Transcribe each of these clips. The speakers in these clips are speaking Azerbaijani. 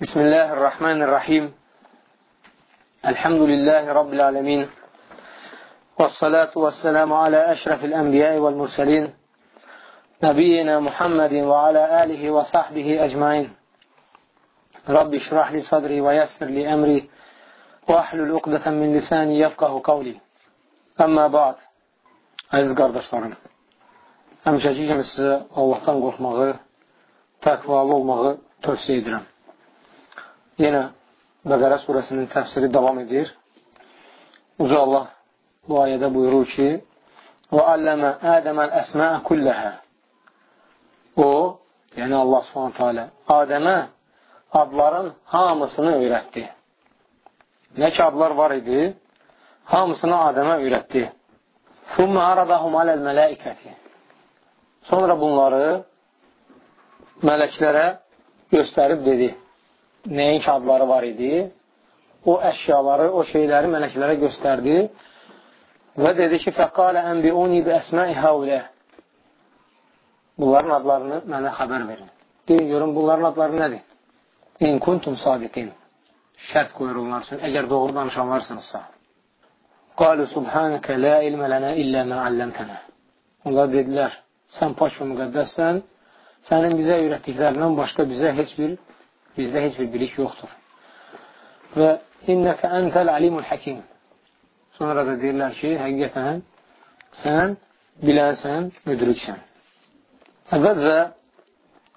بسم الله الرحمن الرحيم الحمد لله رب العالمين والصلاة والسلام على أشرف الأنبياء والمرسلين نبينا محمد وعلى آله وصحبه أجمعين رب اشرح لي صدري ويسر لي أمري وأحلل عقدة من lisani yefqahu qavli. Əmmə ba'd. Əziz qardaşlarım, həmişəki kimi sizə Allahdan qorxmağı, təqvalı olmağı tövsiyə edirəm. Yenə Bəqərə surəsinin təfsiri davam edir. Uca Allah bu ayədə buyurur ki, وَعَلَّمَ آدَمَ الْأَسْمَاءَ كُلَّهَا O, yəni Allah subhanətə alə, Adəmə adların hamısını öyrətdi. Nə ki, adlar var idi, hamısını Adəmə öyrətdi. ثُمَّ عَرَضَهُمْ عَلَى الْمَلَائِكَةِ Sonra bunları mələklərə göstərib dedi. nəinki adları var idi, o əşyaları, o şeyləri mələklərə göstərdi və dedi ki, fəqalə ənbiuni bi əsməi həvlə bunların adlarını mənə xəbər verin. Deyin, görün, bunların adları nədir? İn kuntum sadiqin şərt qoyur onlar üçün, əgər doğru danışanlarsınızsa. Qalu subhanəkə la ilmə lənə illə mə alləmtənə. Onlar dedilər, sən paç və müqəddəssən, sənin bizə öyrətdiklərindən başqa bizə heç bir bizdə heç bir bilik yoxdur. Və innəkə əntəl alimul həkim. Sonra da deyirlər ki, həqiqətən sən bilənsən, müdriksən. Əvvəlcə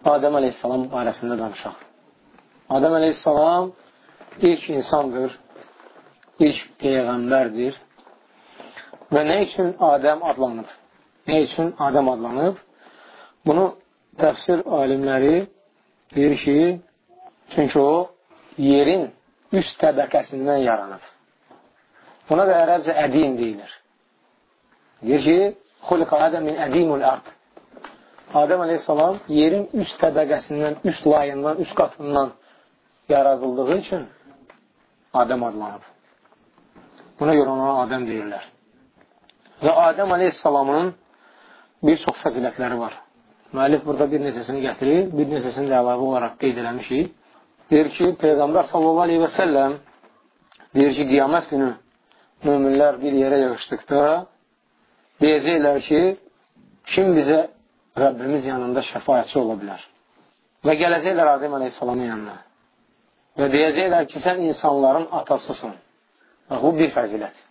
Adəm əleyhissalam barəsində danışaq. Adəm əleyhissalam ilk insandır, ilk peyğəmbərdir və nə üçün Adəm adlanıb? Nə üçün Adəm adlanıb? Bunu təfsir alimləri deyir ki, çünki o yerin üst təbəqəsindən yaranıb. Buna da ərəbcə ədim deyilir. Deyir ki, xuliqa Adəm min ədimul ard. Adəm əleyhissalam yerin üst təbəqəsindən, üst layından, üst qatından yaradıldığı üçün Adəm adlanıb. Buna görə ona Adəm deyirlər. Və Adəm aleyhissalamın bir çox fəzilətləri var. Müəllif burada bir neçəsini gətirir, bir neçəsini də əlavə olaraq qeyd eləmişik. Deyir ki, Peyğəmbər sallallahu aleyhi və səlləm deyir ki, qiyamət günü müminlər bir yerə yığışdıqda deyəcəklər ki, kim bizə Rəbbimiz yanında şəfayətçi ola bilər? Və gələcəklər Adəm aleyhissalamın yanına. Və deyəcəklər ki, sən insanların atasısın. Bax, bu bir fəzilət.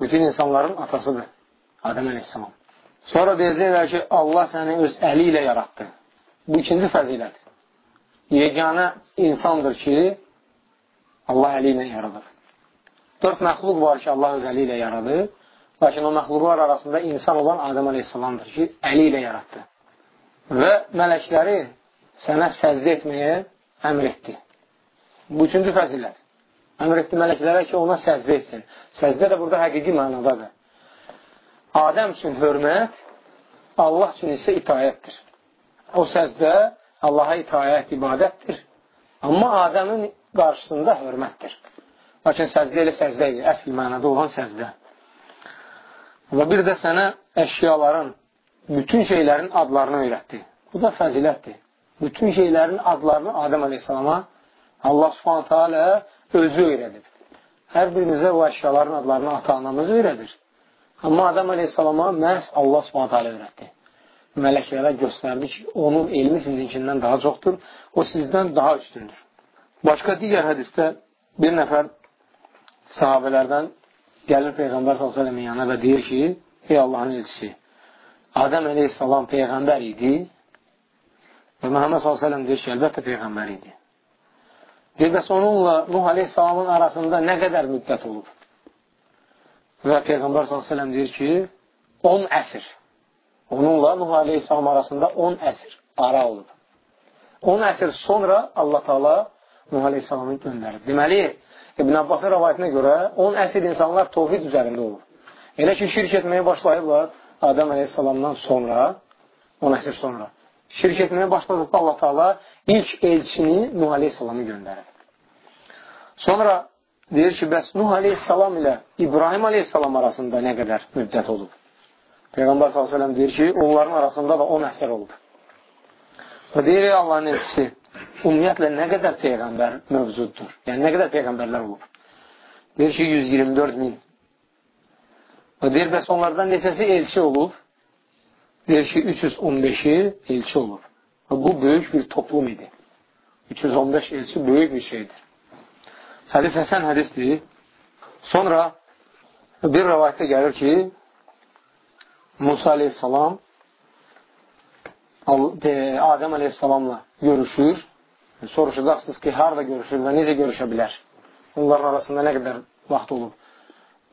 Bütün insanların atasıdır Adəm əleyhissalam. Sonra deyəcəklər ki, Allah səni öz əli ilə yaratdı. Bu ikinci fəzilət. Yeganə insandır ki, Allah əli ilə yaradır. Dörd məxluq var ki, Allah öz əli ilə yaradır. Lakin o məxluqlar arasında insan olan Adəm əleyhissalamdır ki, əli ilə yaratdı. Və mələkləri sənə səzdə etməyə əmr etdi. Bu üçüncü fəzilət. Əmr etdi mələklərə ki, ona səzdə etsin. Səzdə də burada həqiqi mənadadır. Adəm üçün hörmət, Allah üçün isə itayətdir. O səzdə Allaha itayət ibadətdir. Amma Adəmin qarşısında hörmətdir. Lakin səzdə elə səzdə idi, əsl mənada olan səzdə. Və bir də sənə əşyaların, bütün şeylərin adlarını öyrətdi. Bu da fəzilətdir. Bütün şeylərin adlarını Adəm əleyhissalama Allah subhanətə alə özü öyrədib. Hər birimizə bu əşyaların adlarını ata-anamız öyrədir. Amma Adam əleyhissalama məhz Allah subhanətə alə öyrətdi. Mələklərə göstərdi ki, onun elmi sizinkindən daha çoxdur, o sizdən daha üstündür. Başqa digər hədistə bir nəfər sahabələrdən gəlir Peyğəmbər s.ə.v-in yanına və deyir ki, ey Allahın elçisi, Adəm əleyhissalam Peyğəmbər idi və Məhəmməd s.ə.v deyir ki, əlbəttə Peyğəmbər idi. Deyir, bəs onunla Nuh Aleyhisselamın arasında nə qədər müddət olub? Və Peyğəmbər s.ə.v deyir ki, 10 əsr. Onunla Nuh Aleyhisselam arasında 10 əsr ara olub. 10 əsr sonra Allah Taala Nuh Aleyhisselamı göndərib. Deməli, İbn Abbasın rəvayətinə görə 10 əsr insanlar tovhid üzərində olub. Elə ki, şirk etməyə başlayıblar Adəm Aleyhisselamdan sonra, 10 əsr sonra. Şirk etməyə başladıqda Allah Taala ilk elçini Nuh Aleyhisselamı göndərir. Sonra deyir ki, bəs Nuh aleyhissalam ilə İbrahim aleyhissalam arasında nə qədər müddət olub? Peyğəmbər s.ə.v deyir ki, onların arasında da 10 əsr olub. Və deyir, ey Allahın elçisi, ümumiyyətlə nə qədər Peyğəmbər mövcuddur? Yəni, nə qədər Peyğəmbərlər olub? Deyir ki, 124 min. Və deyir, bəs onlardan neçəsi elçi olub? Deyir ki, 315-i elçi olub. Və bu böyük bir toplum idi. 315 elçi böyük bir şeydir. Hədis həsən hədisdir. Sonra bir rəvayətdə gəlir ki, Musa aleyhissalam Adəm aleyhissalamla görüşür. Soruşacaqsınız ki, harada görüşür və necə görüşə bilər? Onların arasında nə qədər vaxt olub?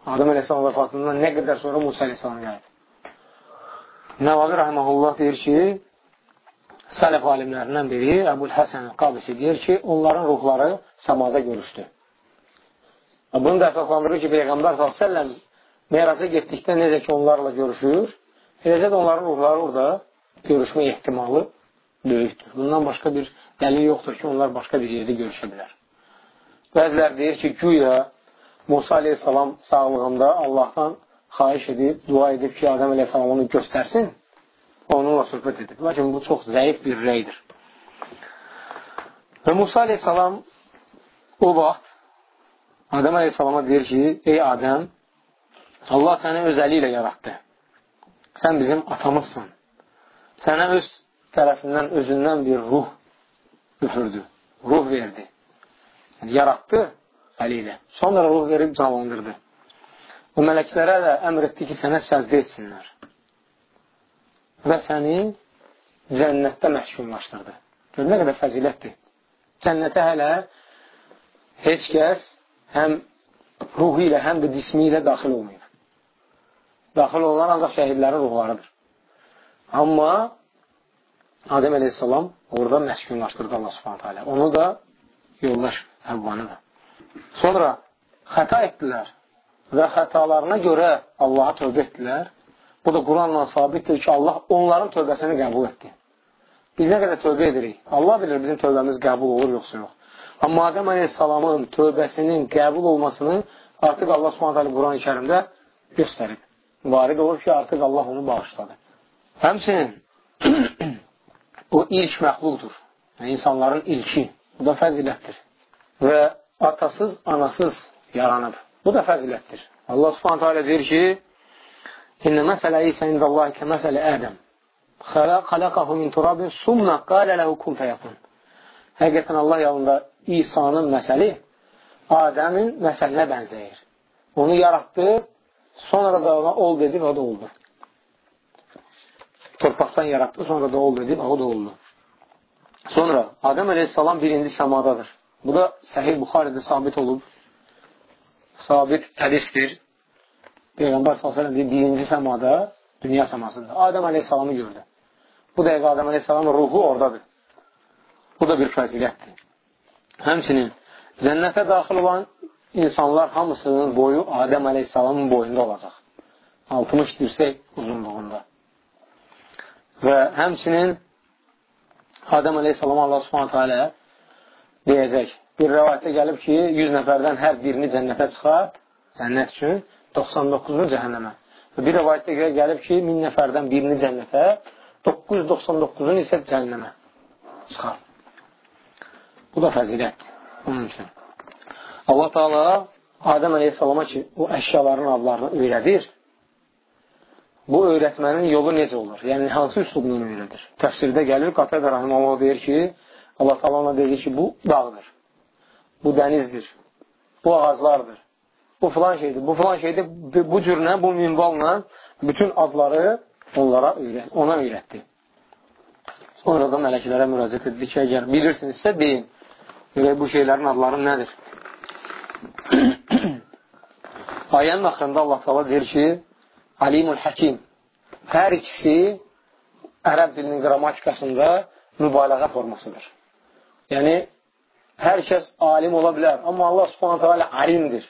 Adəm aleyhissalam vəfatından nə qədər sonra Musa aleyhissalam gəlib? Nəvavi Rahiməhullah deyir ki, sələf alimlərindən biri Əbul Həsən Qabisi deyir ki, onların ruhları səmada görüşdü. Bunu da əsaslandırır ki, Peyğəmbər s.ə.v meyraca getdikdə necə ki, onlarla görüşür, eləcə də onların ruhları orada görüşmə ehtimalı böyükdür. Bundan başqa bir dəlil yoxdur ki, onlar başqa bir yerdə görüşə bilər. Bəzilər deyir ki, güya Musa aleyhissalam sağlığında Allahdan xahiş edib, dua edib ki, Adəm aleyhissalam onu göstərsin, onunla söhbət edib. Lakin bu çox zəif bir reydir. Və Musa aleyhissalam o vaxt Adəm əleyhissalama deyir ki, ey Adəm, Allah səni öz əli ilə yaratdı. Sən bizim atamızsın. Sənə öz tərəfindən, özündən bir ruh üfürdü, ruh verdi. Yəni, yaratdı əli ilə. Sonra ruh verib canlandırdı. O mələklərə də əmr etdi ki, sənə səzdə etsinlər. Və səni cənnətdə məskunlaşdırdı. Gör, nə qədər fəzilətdir. Cənnətə hələ heç kəs həm ruhu ilə, həm də cismi ilə daxil olmayıb. Daxil olan ancaq şəhidlərin ruhlarıdır. Amma Adəm əleyhissalam orada məskunlaşdırdı Allah subhanətə alə. Onu da yoldaş Həvvanı da. Sonra xəta etdilər və xətalarına görə Allaha tövbə etdilər. Bu da Quranla sabitdir ki, Allah onların tövbəsini qəbul etdi. Biz nə qədər tövbə edirik? Allah bilir bizim tövbəmiz qəbul olur, yoxsa yox. Amma Adəm əleyhissalamın tövbəsinin qəbul olmasını artıq Allah subhanətəli Quran-ı kərimdə göstərib. Varid olur ki, artıq Allah onu bağışladı. Həmçinin o ilk məxluqdur. Yəni, insanların ilki. Bu da fəzilətdir. Və atasız, anasız yaranıb. Bu da fəzilətdir. Allah subhanətələ deyir ki, İnnə məsələ İsə indəllahi kə məsələ Ədəm. Xələqəhu min turabin summa qalə ləhu kun fəyəkun. Həqiqətən Allah yolunda İsa'nın məsəli Adəmin məsəlinə bənzəyir. Onu yaratdı, sonra da ona ol dedi və o da oldu. Torpaqdan yaratdı, sonra da ol dedi və o da oldu. Sonra Adəm əleyhissalam birinci səmadadır. Bu da Səhih Buxarədə sabit olub. Sabit hədisdir. Peyğəmbər s.ə.v birinci səmada dünya səmasında. Adəm əleyhissalamı gördü. Bu dəqiqə Adəm əleyhissalamın ruhu oradadır. Bu da bir fəzilətdir. Həmçinin cənnətə daxil olan insanlar hamısının boyu Adəm əleyhissalamın boyunda olacaq. 60 dirsək uzunluğunda. Və həmçinin Adəm əleyhissalam Allah subhanətə alə deyəcək. Bir rəvayətdə gəlib ki, 100 nəfərdən hər birini cənnətə çıxart, cənnət üçün, 99-unu cəhənnəmə. Və bir rəvayətdə gəlib ki, 1000 nəfərdən birini cənnətə, 999-unu isə cəhənnəmə çıxart. Bu da fəzilətdir. Onun üçün. Allah Taala Adəm əleyhissalama ki, o əşyaların adlarını öyrədir. Bu öyrətmənin yolu necə olur? Yəni, hansı üslubundan öyrədir? Təfsirdə gəlir, Qatədə Rahiməllah deyir ki, Allah Taala ona deyir ki, bu dağdır, bu dənizdir, bu ağaclardır, bu filan şeydir, bu filan şeydir, bu cürlə, bu minvalla bütün adları onlara öyrət, ona öyrətdi. Sonra da mələklərə müraciət etdi ki, əgər bilirsinizsə, deyin. Görək bu şeylərin adları nədir? Ayənin axırında Allah təala deyir ki, Alimul Həkim. Hər ikisi ərəb dilinin qrammatikasında mübaliğə formasıdır. Yəni, hər kəs alim ola bilər. Amma Allah subhanətə alə alimdir.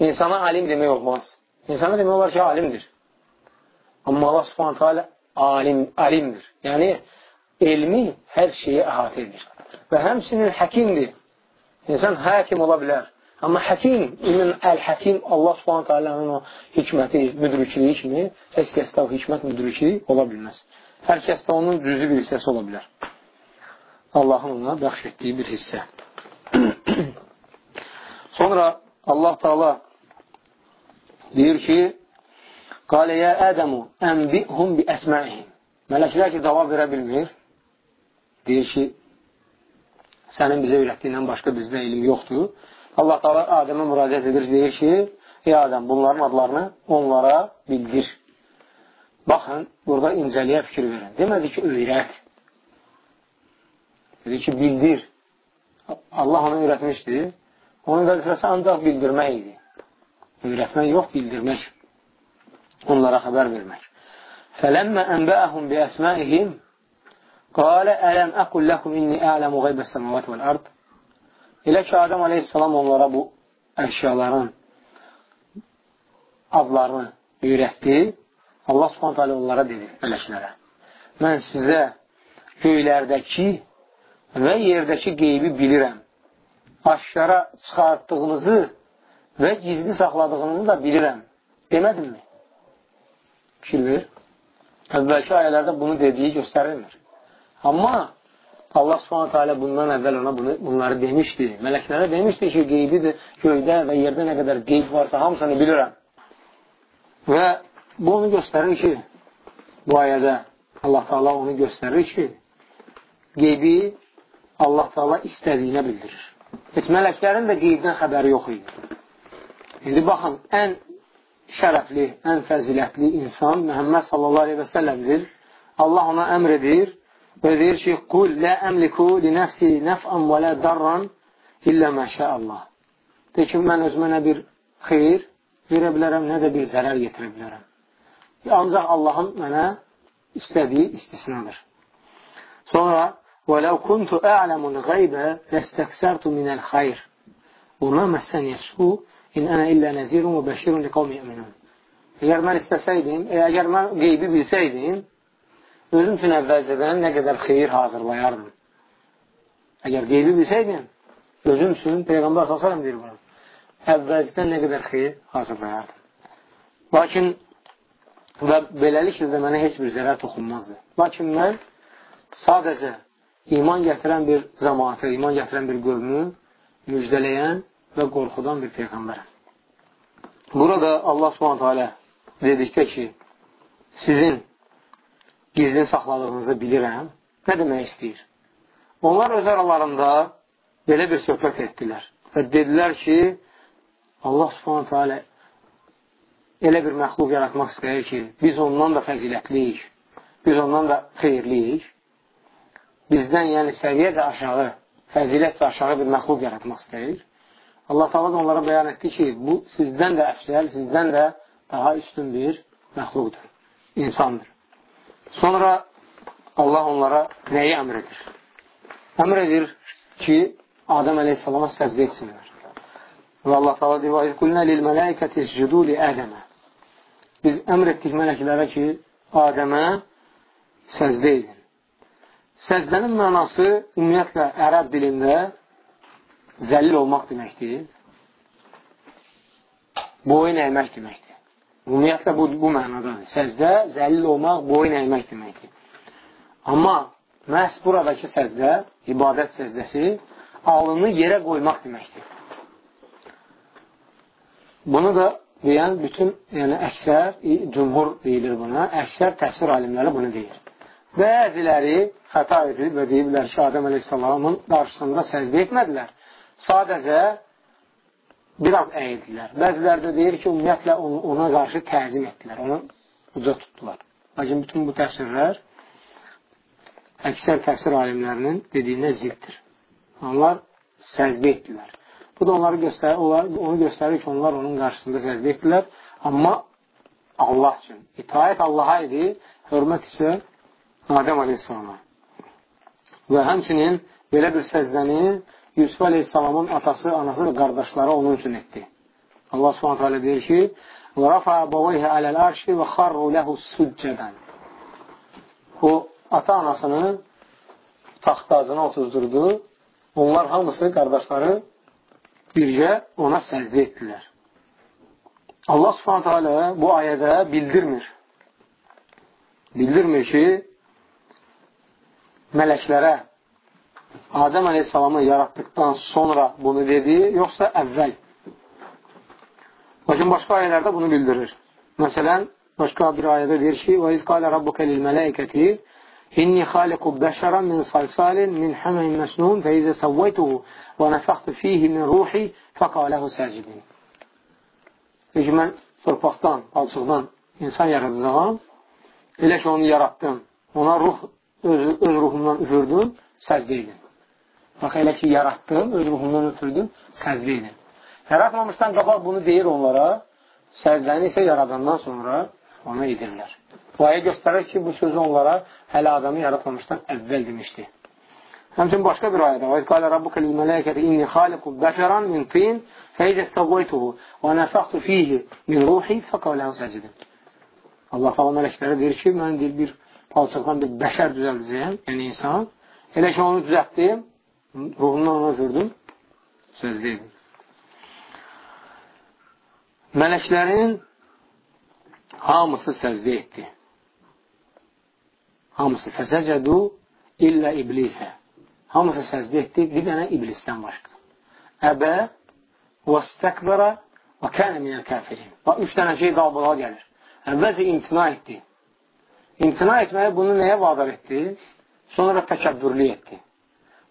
İnsana alim demək olmaz. İnsana demək olar ki, alimdir. Amma Allah subhanətə alə alim, alimdir. Yəni, elmi hər şeyi əhatə edir və həmçinin həkimdir. İnsan həkim ola bilər. Amma həkim, imin əl-həkim, Allah subhanətə alənin o hikməti, müdrikliyi kimi, heç kəsdə o hikmət müdrikliyi ola bilməz. Hər kəsdə onun cüzü bir hissəsi ola bilər. Allahın ona bəxş etdiyi bir hissə. Sonra Allah Taala deyir ki, Qalə yə Ədəmu ənbihum bi əsma'ihim. Mələklər ki, cavab verə bilmir. Deyir ki, sənin bizə öyrətdiyindən başqa bizdə elm yoxdur. Allah Taala Adəmə müraciət edir, deyir ki, ey Adəm, bunların adlarını onlara bildir. Baxın, burada incəliyə fikir verin. Demədi ki, öyrət. Dedi ki, bildir. Allah onu öyrətmişdi. Onun vəzifəsi ancaq bildirmək idi. Öyrətmək yox, bildirmək. Onlara xəbər vermək. Fələmmə ənbəəhum bi əsməihim qalə ələm əqul ləkum inni ələmu qeybə səməvət vəl ard Elə ki, Adəm aleyhissalam onlara bu əşyaların adlarını öyrətdi. Allah subhanət hələ onlara dedi, mələklərə. Mən sizə göylərdəki və yerdəki qeybi bilirəm. Aşkara çıxartdığınızı və gizli saxladığınızı da bilirəm. Demədimmi? Fikir ver. Əvvəlki ayələrdə bunu dediyi göstərilmir. Amma Allah subhanətə alə bundan əvvəl ona bunu, bunları demişdi. Mələklərə demişdi ki, qeybidir, göydə və yerdə nə qədər qeyb varsa, hamısını bilirəm. Və bu onu göstərir ki, bu ayədə Allah Taala onu göstərir ki, qeybi Allah Taala istədiyinə bildirir. Heç mələklərin də qeybdən xəbəri yox idi. İndi baxın, ən şərəfli, ən fəzilətli insan Məhəmməd sallallahu aleyhi və səlləmdir. Allah ona əmr edir ويقول شيء قل لا أملك لنفسي نفعا ولا ضرا إلا ما شاء الله de ki, mən özümə nə bir xeyir verə bilərəm, nə də bir zərər yetirə bilərəm. Ancaq Allahın mənə istədiyi istisnadır. Sonra, وَلَوْ كُنْتُ أَعْلَمُ الْغَيْبَ لَسْتَكْسَرْتُ مِنَ الْخَيْرِ وَمَا مَسَّنِ السُّوء إِنْ أَنَا إِلَّا نَزِيرٌ وَبَشِيرٌ لِقَوْمِ əminun. Əgər mən istəsəydim, əgər mən qeybi bilsəydim, özüm üçün əvvəlcədən nə qədər xeyir hazırlayardım. Əgər qeybi bilsəydim, özüm üçün, Peyğəmbər s.ə.v deyir bunu, əvvəlcədən nə qədər xeyir hazırlayardım. Lakin və beləliklə də mənə heç bir zərər toxunmazdı. Lakin mən sadəcə iman gətirən bir zamanatı, iman gətirən bir qövmü müjdələyən və qorxudan bir peyğəmbərəm. Burada Allah subhanətə alə dedikdə ki, sizin gizlin saxladığınızı bilirəm, nə demək istəyir? Onlar öz aralarında belə bir söhbət etdilər və dedilər ki, Allah subhanətə alə elə bir məxluq yaratmaq istəyir ki, biz ondan da fəzilətliyik, biz ondan da xeyirliyik, bizdən yəni səviyyəcə aşağı, fəzilətcə aşağı bir məxluq yaratmaq istəyir. Allah Taala da onlara bəyan etdi ki, bu sizdən də əfsəl, sizdən də daha üstün bir məxluqdur, insandır. Sonra Allah onlara nəyi əmr edir? Əmr edir ki, Adəm əleyhissalama səzdə etsinlər. Və Allah Taala deyir: "Və qulna lil mələikəti iscudu li Ədəmə." Biz əmr etdik mələklərə ki, Adəmə səzdə edin. Səzdənin mənası ümumiyyətlə ərəb dilində zəlil olmaq deməkdir. Boyun əymək deməkdir. Ümumiyyətlə, bu, bu mənadadır. Səzdə zəlil olmaq, boyun əymək deməkdir. Amma məhz buradakı səzdə, ibadət səzdəsi, alını yerə qoymaq deməkdir. Bunu da deyən bütün, yəni əksər, cümhur deyilir buna, əksər təfsir alimləri bunu deyir. Bəziləri xəta edib və deyiblər ki, Adəm əleyhissalamın qarşısında səzdə etmədilər sadəcə biraz əyildilər. Bəziləri də deyir ki, ümumiyyətlə ona qarşı təzim etdilər, onu uca tutdular. Lakin bütün bu təfsirlər əksər təfsir alimlərinin dediyinə ziddir. Onlar səzbə etdilər. Bu da onları göstərir, onlar, onu göstərir ki, onlar onun qarşısında səzbə etdilər, amma Allah üçün. İtaət Allaha idi, hörmət isə Adəm Aleyhisselama. Və həmçinin belə bir səzdəni Yusuf Aleyhisselamın atası, anası və qardaşları onun üçün etdi. Allah subhanətə alə deyir ki, وَرَفَعَ بَوَيْهَ عَلَى الْعَرْشِ وَخَرُّ لَهُ سُجَّدًا O, ata-anasını taxtacına otuzdurdu. Onlar hamısı, qardaşları birgə ona səzdə etdilər. Allah subhanətə alə bu ayədə bildirmir. Bildirmir ki, mələklərə Adəm əleyhissalamı yaratdıqdan sonra bunu dedi, yoxsa əvvəl? Lakin başqa ayələrdə bunu bildirir. Məsələn, başqa bir ayədə deyir ki, وَإِذْ قَالَ رَبُّكَ لِلْمَلَائِكَةِ إِنِّي خَالِقُ بَشَرًا مِنْ صَلْصَالٍ مِنْ حَمَيْ مَسْنُونَ فَإِذَا سَوَّيْتُهُ وَنَفَخْتُ فِيهِ مِنْ رُوحِي فَقَالَهُ سَاجِدِينَ Deyir ki, mən torpaqdan, palçıqdan insan yaradacağam, elə ki, onu yaratdım, ona ruh, öz, öz ruhumdan üfürdüm, səzdə edin. Bax, elə ki, yaratdım, öz ruhumdan üfürdüm, səzdə edin. Yaratmamışdan qabaq bunu deyir onlara, səzdəni isə yaradandan sonra ona edirlər. Bu ayə göstərir ki, bu sözü onlara hələ adamı yaratmamışdan əvvəl demişdi. Həmçin başqa bir ayədə və qalə rabbuka lil mələikəti inni xaliqu bəşəran min tin fəizə səvvəytuhu və nəfəxtu fihi min ruhi fəqaləhu səcidin. Allah falan mələklərə deyir ki, mən deyir, bir palçıqdan bir bəşər düzəldəcəyəm, yəni insan. Elə ki, onu düzəltdim, ruhundan ona üfürdüm, sözdə edim. Mələklərin hamısı səzdə etdi. Hamısı fəsəcədu illə iblisə. Hamısı səzdə etdi bir dənə iblisdən başqa. Əbə və stəkbərə və kənə minəl kəfirin. Bax, üç dənə şey qalbığa gəlir. Əvvəlcə imtina etdi. İmtina etməyi bunu nəyə vadar etdi? Sonra təkəbbürlü etdi.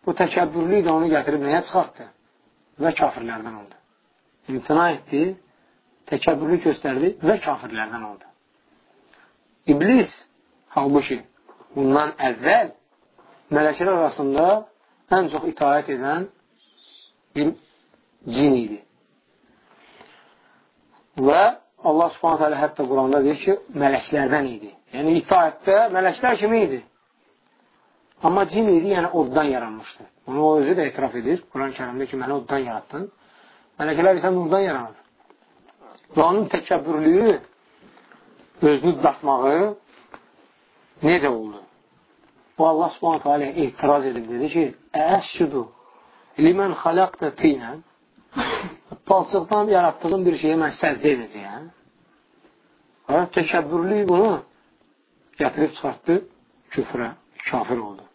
Bu təkəbbürlü də onu gətirib nəyə çıxartdı? Və kafirlərdən oldu. İmtina etdi, təkəbbürlü göstərdi və kafirlərdən oldu. İblis, halbuki bundan əvvəl mələklər arasında ən çox itaət edən bir cin idi. Və Allah subhanət hələ hətta Quranda deyir ki, mələklərdən idi. Yəni, itaətdə mələklər kimi idi. Amma cin idi, yəni oddan yaranmışdı. Onu o özü də etiraf edir. Quran-ı kərimdə ki, məni oddan yarattın. Mələkələr isə nurdan yaranır. Və onun təkəbbürlüyü, özünü datmağı necə oldu? Bu Allah subhanətə alə etiraz edib dedi ki, Əşşüdü limən xaləqdə tinən palçıqdan yaratdığım bir şeyi mən səzdə edəcəyəm. Ha, təkəbbürlük bunu gətirib çıxartdı küfrə, kafir oldu.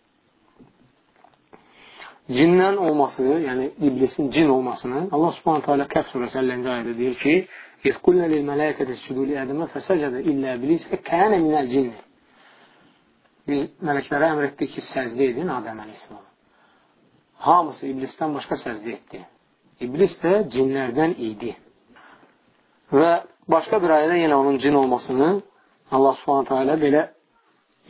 Cindən olması, yəni iblisin cin olmasını Allah subhanətə alə Kəf surəsi 50-ci ayədə deyir ki, İz qulnə lil mələkətə südü li ədəmə fəsəcədə illə iblisə kənə minəl cinni. Biz mələklərə əmr etdik ki, səzdə edin Adəm əleyhissalam. Hamısı iblisdən başqa səzdə etdi. İblis də cinlərdən idi. Və başqa bir ayədə yenə onun cin olmasını Allah subhanətə alə belə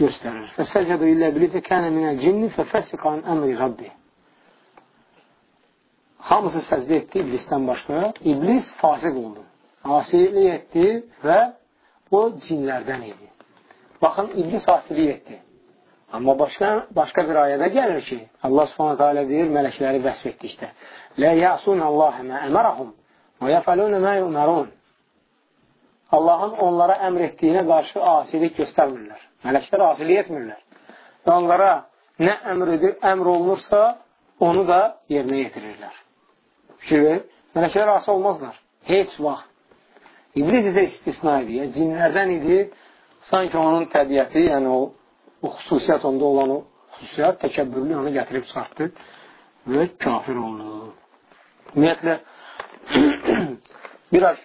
göstərir. Fəsəcədə illə iblisə kənə minəl cinni fəfəsiqan əmri Rabbi. Hamısı səzdə etdi iblisdən başqa. İblis fasıq oldu asilik etdi və o cinlərdən idi. Baxın, iblis asilik etdi. Amma başqa, başqa bir ayədə gəlir ki, Allah subhanətə alə deyir, mələkləri vəsf etdikdə, Lə yəsun Allahə mə əmərəhum və yəfəlunə mə yumarun. Allahın onlara əmr etdiyinə qarşı asilik göstərmirlər. Mələklər asilik etmirlər. Və onlara nə əmr, edir, əmr olunursa, onu da yerinə yetirirlər. Fikir mələklər asi olmazlar. Heç vaxt. İblis isə istisna idi. Yəni, cinlərdən idi. Sanki onun təbiəti, yəni o, o xüsusiyyət onda olan o xüsusiyyət, təkəbbürlü onu gətirib çıxartdı və kafir oldu. Ümumiyyətlə, biraz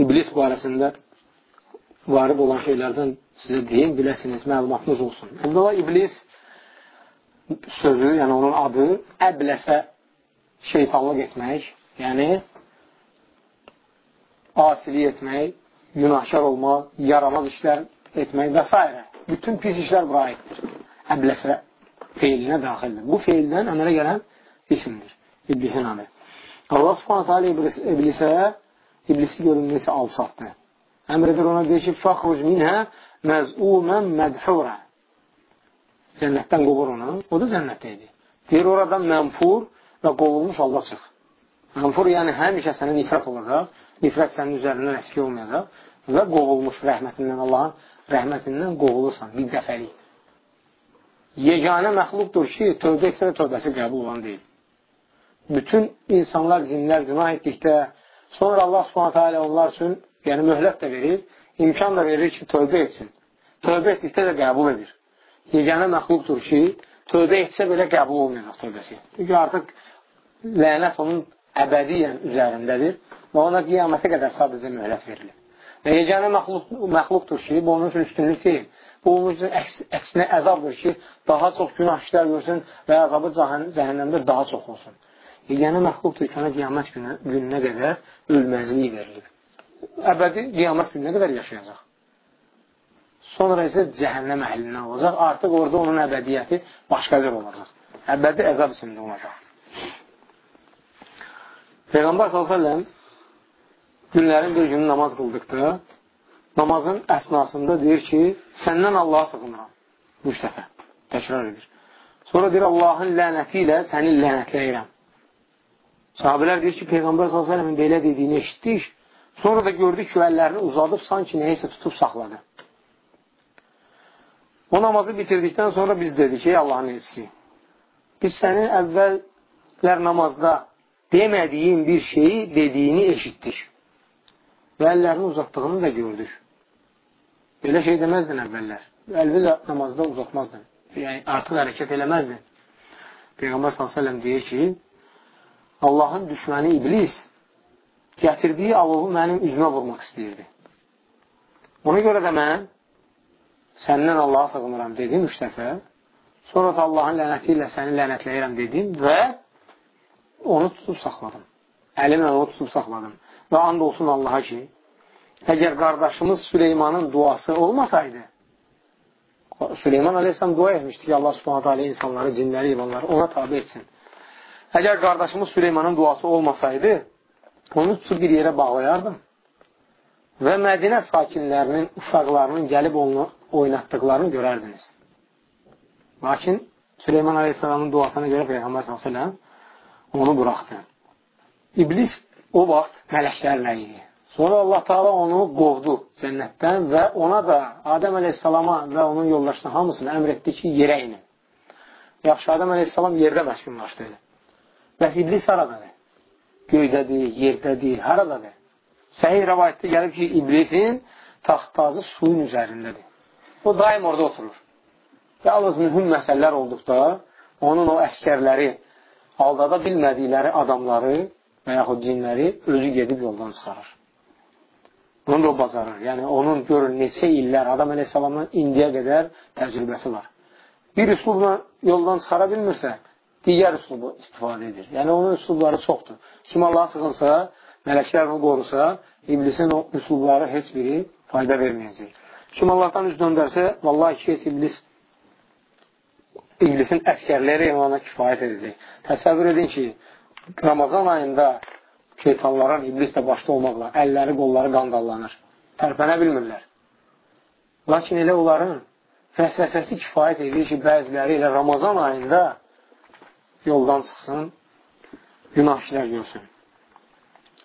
iblis barəsində varid olan şeylərdən sizə deyim, biləsiniz, məlumatınız olsun. Əvvəla iblis sözü, yəni onun adı əbləsə şeytanlıq etmək, yəni asilik etmək, günahkar olmaq, yaramaz işlər etmək və s. Bütün pis işlər bura aiddir. Əbləsə feilinə daxildir. Bu feildən əmələ gələn isimdir. İblisin adı. Allah subhanətə alə iblisə iblisi görünməsi alçatdı. Əmr edir ona deyir ki, fəxruc minhə məz'umən mədhurə. Cənnətdən qovur onu. O da cənnətdə idi. Deyir, oradan mənfur və qovulmuş halda çıx. Mənfur yəni həmişə sənə nifrət olacaq nifrət sənin üzərindən əski olmayacaq və qovulmuş rəhmətindən, Allahın rəhmətindən qovulursan bir dəfəlik. Yeganə məxluqdur ki, tövbə etsə də tövbəsi qəbul olan deyil. Bütün insanlar, cinlər günah etdikdə, sonra Allah subhanətə alə onlar üçün yəni möhlət də verir, imkan da verir ki, tövbə etsin. Tövbə etdikdə də qəbul edir. Yeganə məxluqdur ki, tövbə etsə belə qəbul olmayacaq tövbəsi. Çünki artıq lənət onun əbədiyyən üzərindədir və ona qiyamətə qədər sadəcə mühlət verilir. Və yeganə məxluq, məxluqdur ki, bu onun üçün üstünlük deyil. Bu onun üçün əks, əksinə əzabdır ki, daha çox günah işlər görsün və əzabı cəhənnəmdə daha çox olsun. Yeganə məxluqdur ki, ona qiyamət günə, gününə qədər ölməzliyi verilir. Əbədi qiyamət gününə qədər yaşayacaq. Sonra isə cəhənnəm əhlindən olacaq. Artıq orada onun əbədiyyəti başqa bir olacaq. Əbədi əzab içində olacaq. Peyğəmbər s.ə.v günlərin bir günü namaz qıldıqda namazın əsnasında deyir ki, səndən Allaha sığınıram. Üç dəfə. Təkrar edir. Sonra deyir, Allahın lənəti ilə səni lənətləyirəm. Sahabələr deyir ki, Peyğəmbər s.ə.v belə dediyini eşitdik. Sonra da gördük ki, əllərini uzadıb, sanki neysə tutub saxladı. O namazı bitirdikdən sonra biz dedik, ey Allahın elçisi, biz sənin əvvəllər namazda demədiyin bir şeyi dediyini eşitdik və əllərini uzatdığını da gördük. Belə şey deməzdin əvvəllər. Əlvi namazda uzatmazdın. Yəni, artıq hərəkət eləməzdin. Peyğəmbər s.ə.v deyir ki, Allahın düşməni iblis gətirdiyi alovu mənim üzümə vurmaq istəyirdi. Ona görə də mən səndən Allaha sığınıram dedim üç dəfə. Sonra da Allahın lənəti ilə səni lənətləyirəm dedim və onu tutub saxladım. Əlimlə onu tutub saxladım. Və and olsun Allaha ki, əgər qardaşımız Süleymanın duası olmasaydı, Süleyman Aleyhisselam dua etmişdi ki, Allah subhanətə alə insanları, cinləri, imanları ona tabi etsin. Əgər qardaşımız Süleymanın duası olmasaydı, onu tutub bir yerə bağlayardım və Mədinə sakinlərinin, uşaqlarının gəlib onu oynatdıqlarını görərdiniz. Lakin Süleyman Aleyhisselamın duasına görə Peyğəmbər s.ə.v onu buraxdı. İblis o vaxt mələklərlə idi. Sonra Allah Taala onu qovdu cənnətdən və ona da Adəm əleyhissalama və onun yoldaşına hamısını əmr etdi ki, yerə inin. Yaxşı, Adəm əleyhissalam yerdə məskunlaşdı. Bəs iblis haradadır? Göydədir, yerdədir, haradadır? Səhih rəvayətdə gəlib ki, iblisin taxtazı suyun üzərindədir. O daim orada oturur. Yalnız mühüm məsələlər olduqda onun o əskərləri aldada bilmədikləri adamları və yaxud cinləri özü gedib yoldan çıxarır. Bunu da o bacarır. Yəni, onun görür neçə illər Adam əleyhissalamdan indiyə qədər təcrübəsi var. Bir üslubla yoldan çıxara bilmirsə, digər üslubu istifadə edir. Yəni, onun üslubları çoxdur. Kim Allah sığınsa, mələklər onu qorusa, iblisin o üslubları heç biri fayda verməyəcək. Kim Allahdan üz döndərsə, vallahi ki, heç iblis iblisin əskərləri ona kifayət edəcək. Təsəvvür edin ki, Ramazan ayında şeytanların iblislə başda olmaqla əlləri, qolları qandallanır. Tərpənə bilmirlər. Lakin elə onların fəsvəsəsi kifayət edir ki, bəziləri elə Ramazan ayında yoldan çıxsın, günah işlər görsün.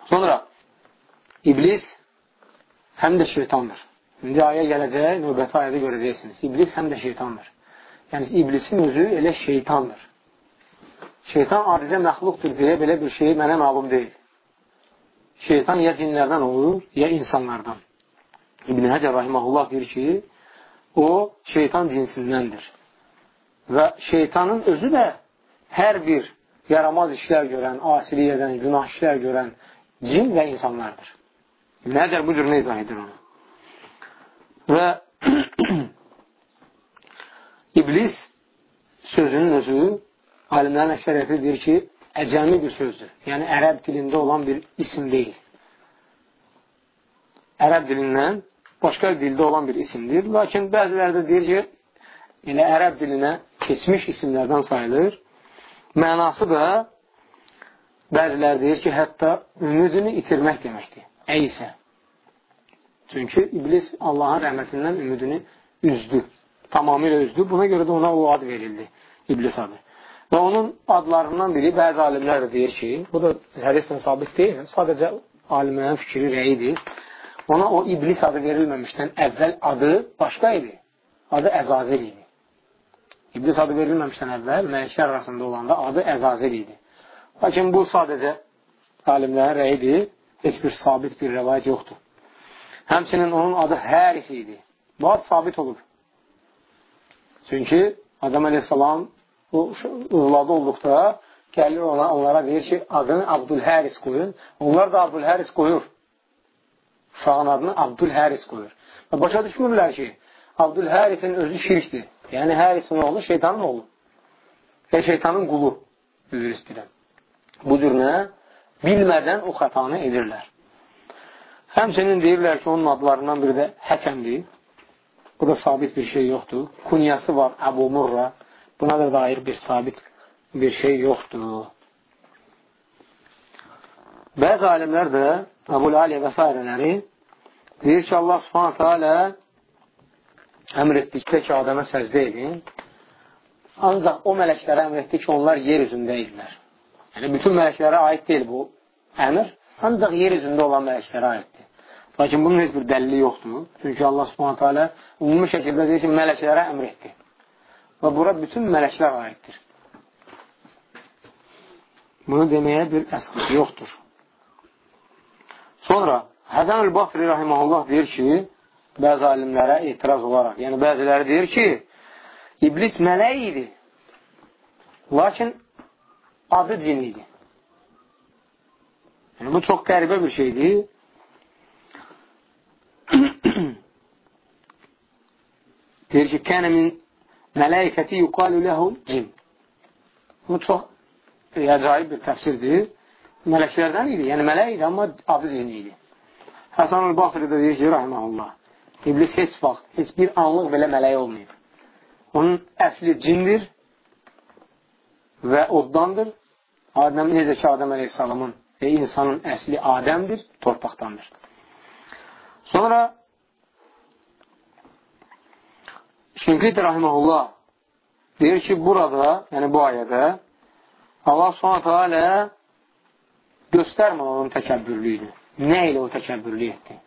Sonra iblis həm də şeytandır. İndi ayə gələcək, növbəti ayədə görəcəksiniz. İblis həm də şeytandır. Yəni, iblisin özü elə şeytandır. Şeytan adicə məxluqdur deyə belə bir şey mənə məlum deyil. Şeytan ya cinlərdən olur, ya insanlardan. İbn Həcər Rahiməhullah deyir ki, o şeytan cinsindəndir. Və şeytanın özü də hər bir yaramaz işlər görən, asilik edən, günah işlər görən cin və insanlardır. Nədir bu cür nə izah edir onu? Və iblis sözünün özü alimlərin əksəriyyəti deyir ki, əcəmi bir sözdür. Yəni, ərəb dilində olan bir isim deyil. Ərəb dilindən başqa dildə olan bir isimdir. Lakin bəziləri də deyir ki, elə ərəb dilinə keçmiş isimlərdən sayılır. Mənası da bəziləri deyir ki, hətta ümidini itirmək deməkdir. Əysə. Çünki iblis Allahın rəhmətindən ümidini üzdü. Tamamilə üzdü. Buna görə də ona o ad verildi. İblis adı. Və onun adlarından biri bəzi alimlər də deyir ki, bu da hədislə sabit deyil, sadəcə alimlərin fikri, rəyidir. Ona o iblis adı verilməmişdən əvvəl adı başqa idi. Adı Əzazil idi. İblis adı verilməmişdən əvvəl mələklər arasında olanda adı Əzazil idi. Lakin bu sadəcə alimlərin rəyidir. Heç bir sabit bir rəvayət yoxdur. Həmçinin onun adı Həris idi. Bu ad sabit olur. Çünki Adam əleyhissalam o övladı olduqda gəlir ona, onlara deyir ki, adını Abdülhəris qoyun. Onlar da Abdülhəris qoyur. Uşağın adını Abdülhəris qoyur. Və başa düşmürlər ki, Abdülhərisin özü şirkdir. Yəni, Hərisin oğlu şeytanın oğlu. Və şeytanın qulu. Üzr istəyirəm. Bu cür nə? Bilmədən o xətanı edirlər. Həmçinin deyirlər ki, onun adlarından biri də həkəmdir. Bu da sabit bir şey yoxdur. Kunyası var Əbu Murra. Buna da dair bir sabit bir şey yoxdur. Bəzi alimlər də Əbul Aliyə və s. deyir ki, Allah subhanətə alə əmr etdikdə ki, Adəmə səzdə edin. Ancaq o mələklərə əmr etdi ki, onlar yer üzündə idilər. Yəni, bütün mələklərə aid deyil bu əmr, ancaq yer üzündə olan mələklərə aiddir. Lakin bunun heç bir dəlili yoxdur. Çünki Allah subhanətə alə ümumi şəkildə deyir ki, mələklərə əmr etdi. Və bura bütün mələklər aiddir. Bunu deməyə bir əsas yoxdur. Sonra Həsən el-Basri rahiməhullah deyir ki, bəzi alimlərə etiraz olaraq, yəni bəziləri deyir ki, iblis mələk idi, lakin adı cin idi. Yəni, bu çox qəribə bir şeydir. Deyir ki, kənə min mələkəti yuqalu ləhu cin. Bu çox acayib bir təfsirdir. Mələklərdən idi, yəni mələk idi, amma adı cin idi. Həsan el-Basri də deyir ki, rahiməhullah, iblis heç vaxt, heç bir anlıq belə mələk olmayıb. Onun əsli cindir və oddandır. Adəm, necə ki, Adəm əleyhissalamın və insanın əsli Adəmdir, torpaqdandır. Sonra Şinkit rahiməhullah deyir ki, burada, yəni bu ayədə Allah subhanətə alə göstərmə onun təkəbbürlüyünü. Nə ilə o təkəbbürlü etdi?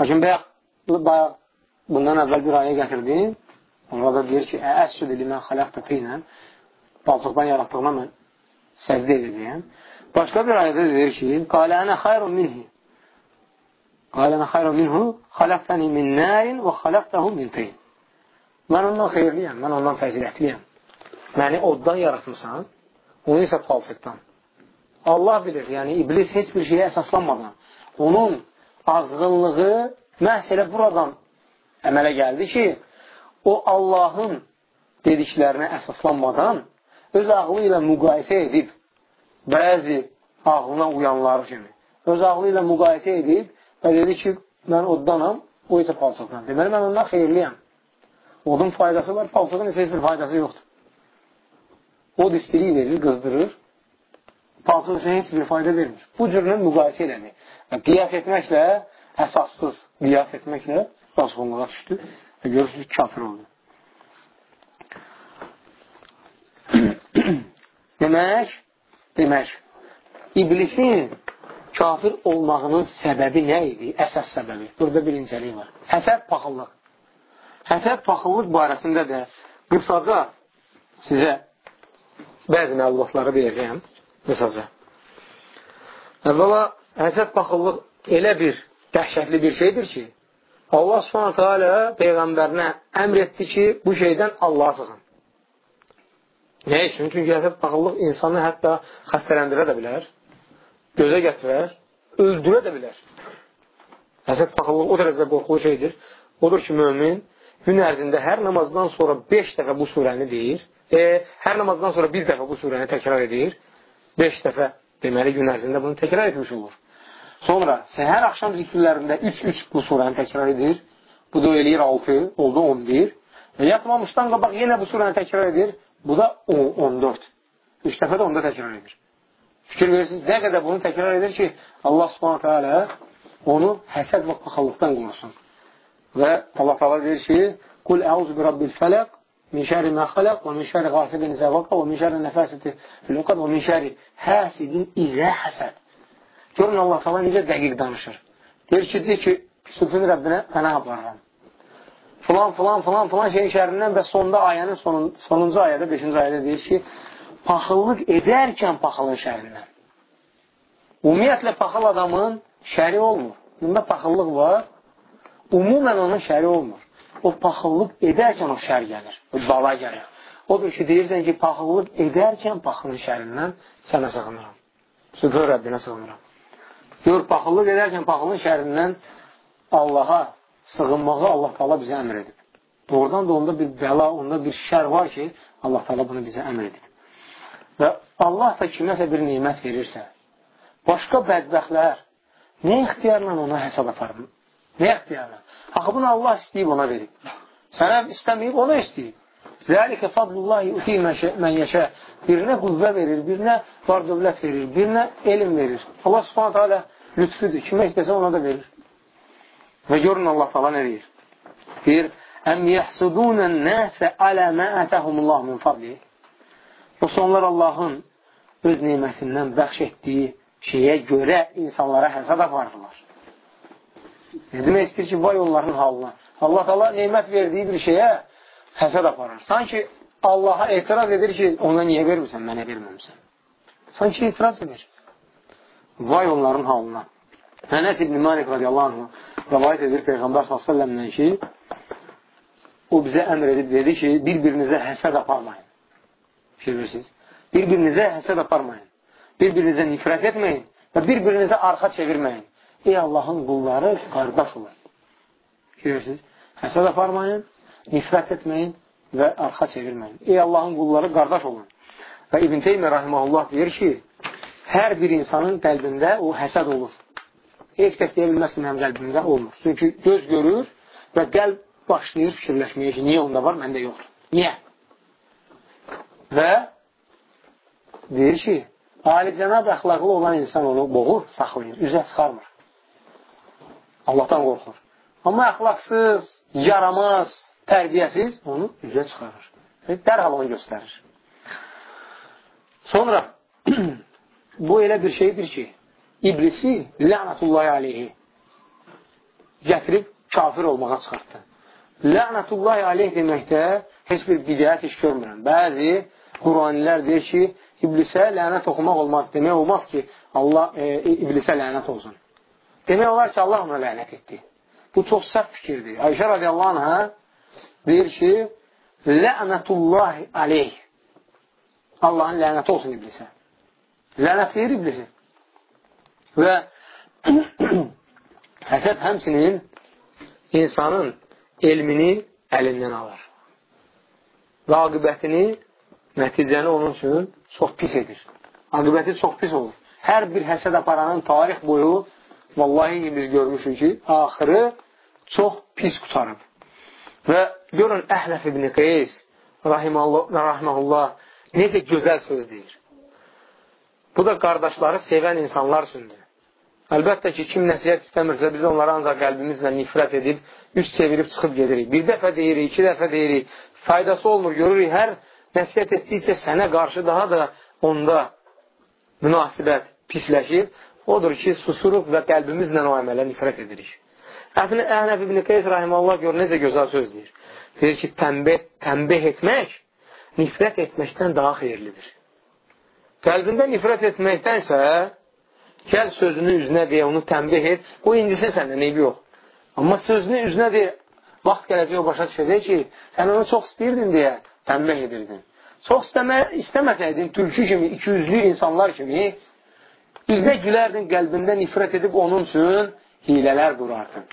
Lakin bayaq, bayaq bundan əvvəl bir ayə gətirdim. Orada deyir ki, əscüdü limən xələqdə qeynən balçıqdan yaratdığına mən səzdə edəcəyəm. Başqa bir ayədə deyir ki, qalə ənə xayrun minhi. Qalə ənə xayrun minhu xələqtəni min nərin və xələqtəhu min teyn. Mən ondan xeyirliyəm, mən ondan fəzilətliyəm. Məni oddan yaratmışsan, onu isə palçıqdan. Allah bilir, yəni iblis heç bir şeyə əsaslanmadan, onun azğınlığı məhz elə buradan əmələ gəldi ki, o Allahın dediklərinə əsaslanmadan öz ağlı ilə müqayisə edib, bəzi ağlına uyanları kimi, öz ağlı ilə müqayisə edib və dedi ki, mən oddanam, o isə palçıqdan. Deməli, mən ondan xeyirliyəm. Odun faydası var, palçığın isə heç bir faydası yoxdur. Od istilik verir, qızdırır, palçıq üçün heç bir fayda vermir. Bu cürlə müqayisə elədi. Və qiyas etməklə, əsassız qiyas etməklə daşqonluğa düşdü və görürsünüz kafir oldu. demək, demək, iblisin kafir olmağının səbəbi nə idi? Əsas səbəbi. Burada birincəlik var. Həsəd paxıllıq. Həsəd paxıllıq barəsində də qısaca sizə bəzi məlumatları verəcəyəm. Qısaca. Əvvəla, həsəd paxıllıq elə bir dəhşətli bir şeydir ki, Allah subhanətə alə Peyğəmbərinə əmr etdi ki, bu şeydən Allaha sıxın. Nə üçün? Çünki həsəd paxıllıq insanı hətta xəstələndirə də bilər, gözə gətirər, öldürə də bilər. Həsəd paxıllıq o dərəcədə qorxulu şeydir. Odur ki, mömin gün ərzində hər namazdan sonra 5 dəfə bu surəni deyir, e, hər namazdan sonra bir dəfə bu surəni təkrar edir, 5 dəfə deməli gün ərzində bunu təkrar etmiş olur. Sonra səhər axşam zikirlərində 3-3 bu surəni təkrar edir. Bu da eləyir 6, oldu 11. Və yatmamışdan qabaq yenə bu surəni təkrar edir. Bu da 14. 3 dəfə də onda təkrar edir. Fikir verirsiniz, nə qədər bunu təkrar edir ki, Allah subhanətə alə onu həsəd və paxallıqdan qorusun. Və Allah Taala deyir ki: "Qul əuzu bi rabbil fələq min şərri mə xələq və min şərri qasidin izə vaqa və min şərri nəfəsiti fil uqad və min şərri həsidin izə həsəd." Görün Allah Taala necə dəqiq danışır. Deyir ki, deyir ki, sülfün Rəbbinə pənah aparıram. Filan, filan, filan, filan şeyin şərrindən və sonda ayənin sonun, sonuncu ayədə, 5-ci ayədə deyir ki, paxıllıq edərkən paxılın şərrindən. Ümumiyyətlə, paxıl adamın şəri olmur. Bunda paxıllıq var, umumən onun şəri olmur. O paxıllıq edərkən o şər gəlir, o bala gəlir. Odur ki, deyirsən ki, paxıllıq edərkən paxılın şərindən sənə sığınıram. Sübhə Rəbbinə sığınıram. Gör, paxıllıq edərkən paxılın şərindən Allaha sığınmağı Allah Taala bizə əmr edib. Doğrudan da onda bir bəla, onda bir şər var ki, Allah Taala bunu bizə əmr edib. Və Allah da kiməsə bir nimət verirsə, başqa bədbəxtlər nə ixtiyarla ona hesab aparır? Nə ixtiyarla? Axı bunu Allah istəyib ona verib. Sənə istəməyib, ona istəyib. Zəlikə fadlullahi uti mən yəşə. Birinə qüvvə verir, birinə var dövlət verir, birinə elm verir. Allah subhanətə alə lütfüdür. Kimə istəsə ona da verir. Və görün Allah falan deyir? Deyir, Əm yəhsudunən nəsə alə mə ətəhumullah min fadli. Yoxsa onlar Allahın öz nemətindən bəxş etdiyi şeyə görə insanlara həsad aparırlar. Demək istəyir ki, vay onların halına. Allah Allah neymət verdiyi bir şeyə həsad aparır. Sanki Allaha etiraz edir ki, ona niyə vermirsən, mənə verməmsən. Sanki etiraz edir. Vay onların halına. Ənəs ibn Malik radiyallahu anh rəvayət edir Peyğəmbər s.ə.v-dən ki, o bizə əmr edib dedi ki, bir-birinizə həsəd aparmayın. Bilirsiniz? Bir-birinizə həsəd aparmayın. Bir-birinizə nifrət etməyin və bir-birinizə arxa çevirməyin. Ey Allahın qulları, qardaş olun. Bilirsiniz? Həsəd aparmayın, nifrət etməyin və arxa çevirməyin. Ey Allahın qulları, qardaş olun. Və İbn Teymiyyə rahiməhullah deyir ki, hər bir insanın qəlbində o həsəd olur. Heç kəs deyə bilməz ki, mənim qəlbimdə olmur. Çünki göz görür və qəlb başlayır fikirləşməyə ki, niyə onda var, məndə yoxdur. Niyə? Və deyir ki, alicənab əxlaqlı olan insan onu boğur, saxlayır, üzə çıxarmır. Allahdan qorxur. Amma əxlaqsız, yaramaz, tərbiyəsiz onu üzə çıxarır. Dərhal onu göstərir. Sonra bu elə bir şeydir ki, iblisi lənətullahi aleyhi gətirib kafir olmağa çıxartdı. Lənətullahi aleyh deməkdə heç bir bidət iş görmürəm. Bəzi Quranilər deyir ki, iblisə lənət oxumaq olmaz. Demək olmaz ki, Allah e, iblisə lənət olsun. Demək olar ki, Allah ona lənət etdi. Bu çox sərt fikirdir. Ayşə radiyallahu anhə deyir ki, lənətullahi aleyh. Allahın lənəti olsun iblisə. Lənətləyir iblisi. Və həsəd həmsinin insanın elmini əlindən alır. Və aqibətini, nəticəni onun üçün çox pis edir. Aqibəti çox pis olur. Hər bir həsəd aparanın tarix boyu vallahi biz görmüşük ki, axırı çox pis qutarıb. Və görün Əhləf ibn Qeys rahiməhullah necə gözəl söz deyir. Bu da qardaşları sevən insanlar üçündür. Əlbəttə ki, kim nəsiyyət istəmirsə, biz onlara ancaq qəlbimizlə nifrət edib, üst çevirib çıxıb gedirik. Bir dəfə deyirik, iki dəfə deyirik, faydası olmur, görürük, hər nəsiyyət etdikcə sənə qarşı daha da onda münasibət pisləşir. Odur ki, susuruq və qəlbimizlə o əmələ nifrət edirik. Əhnəf ibn Qeys rahiməllah gör, necə gözəl söz deyir. Deyir ki, təmbih, təmbih etmək nifrət etməkdən daha xeyirlidir. Qəlbində nifrət etməkdənsə Gəl sözünü üzünə deyə, onu tənbih et. Bu indisin səndən eybi yox. Amma sözünü üzünə deyə, vaxt gələcək o başa düşəcək ki, sən onu çox istəyirdin deyə tənbih edirdin. Çox istəmə, istəməsəydin, tülkü kimi, ikiyüzlü insanlar kimi, üzünə gülərdin, qəlbində nifrət edib onun üçün hilələr qurardın.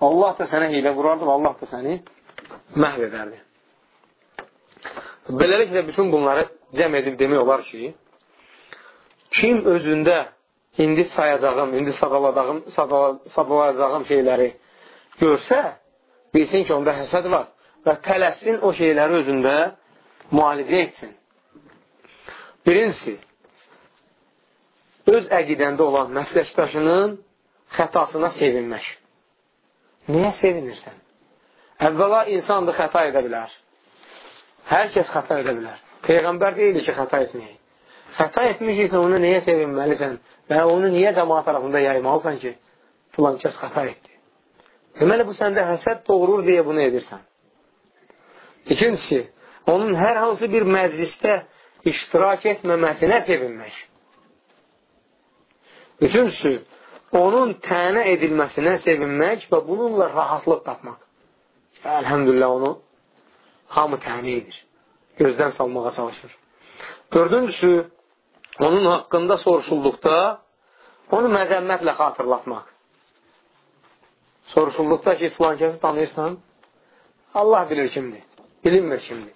Allah da sənə hilə qurardı və Allah da səni məhv edərdi. Beləliklə, bütün bunları cəm edib demək olar ki, kim özündə indi sayacağım, indi sadaladığım, sadalayacağım şeyləri görsə, bilsin ki, onda həsəd var və tələssin o şeyləri özündə müalicə etsin. Birincisi, öz əqidəndə olan məsləşdaşının xətasına sevinmək. Niyə sevinirsən? Əvvəla insandır, xəta edə bilər. Hər kəs xəta edə bilər. Peyğəmbər deyilir ki, xəta etməyək. Xəta etmişiksə, onu niyə sevinməlisən? Və onu niyə cəmaat tarafında yaymalısan ki, filan kəs xəta etdi? Deməli, bu səndə həsəd doğurur deyə bunu edirsən. İkincisi, onun hər hansı bir məclisdə iştirak etməməsinə sevinmək. Üçüncüsü, onun tənə edilməsinə sevinmək və bununla rahatlıq tapmaq. Əlhəmdülillah onu hamı təni edir. gözdən salmağa çalışır. Dördüncüsü, onun haqqında soruşulduqda onu məzəmmətlə xatırlatmaq. Soruşulduqda ki, filan kəsi tanıyırsan, Allah bilir kimdir, bilinmir kimdir.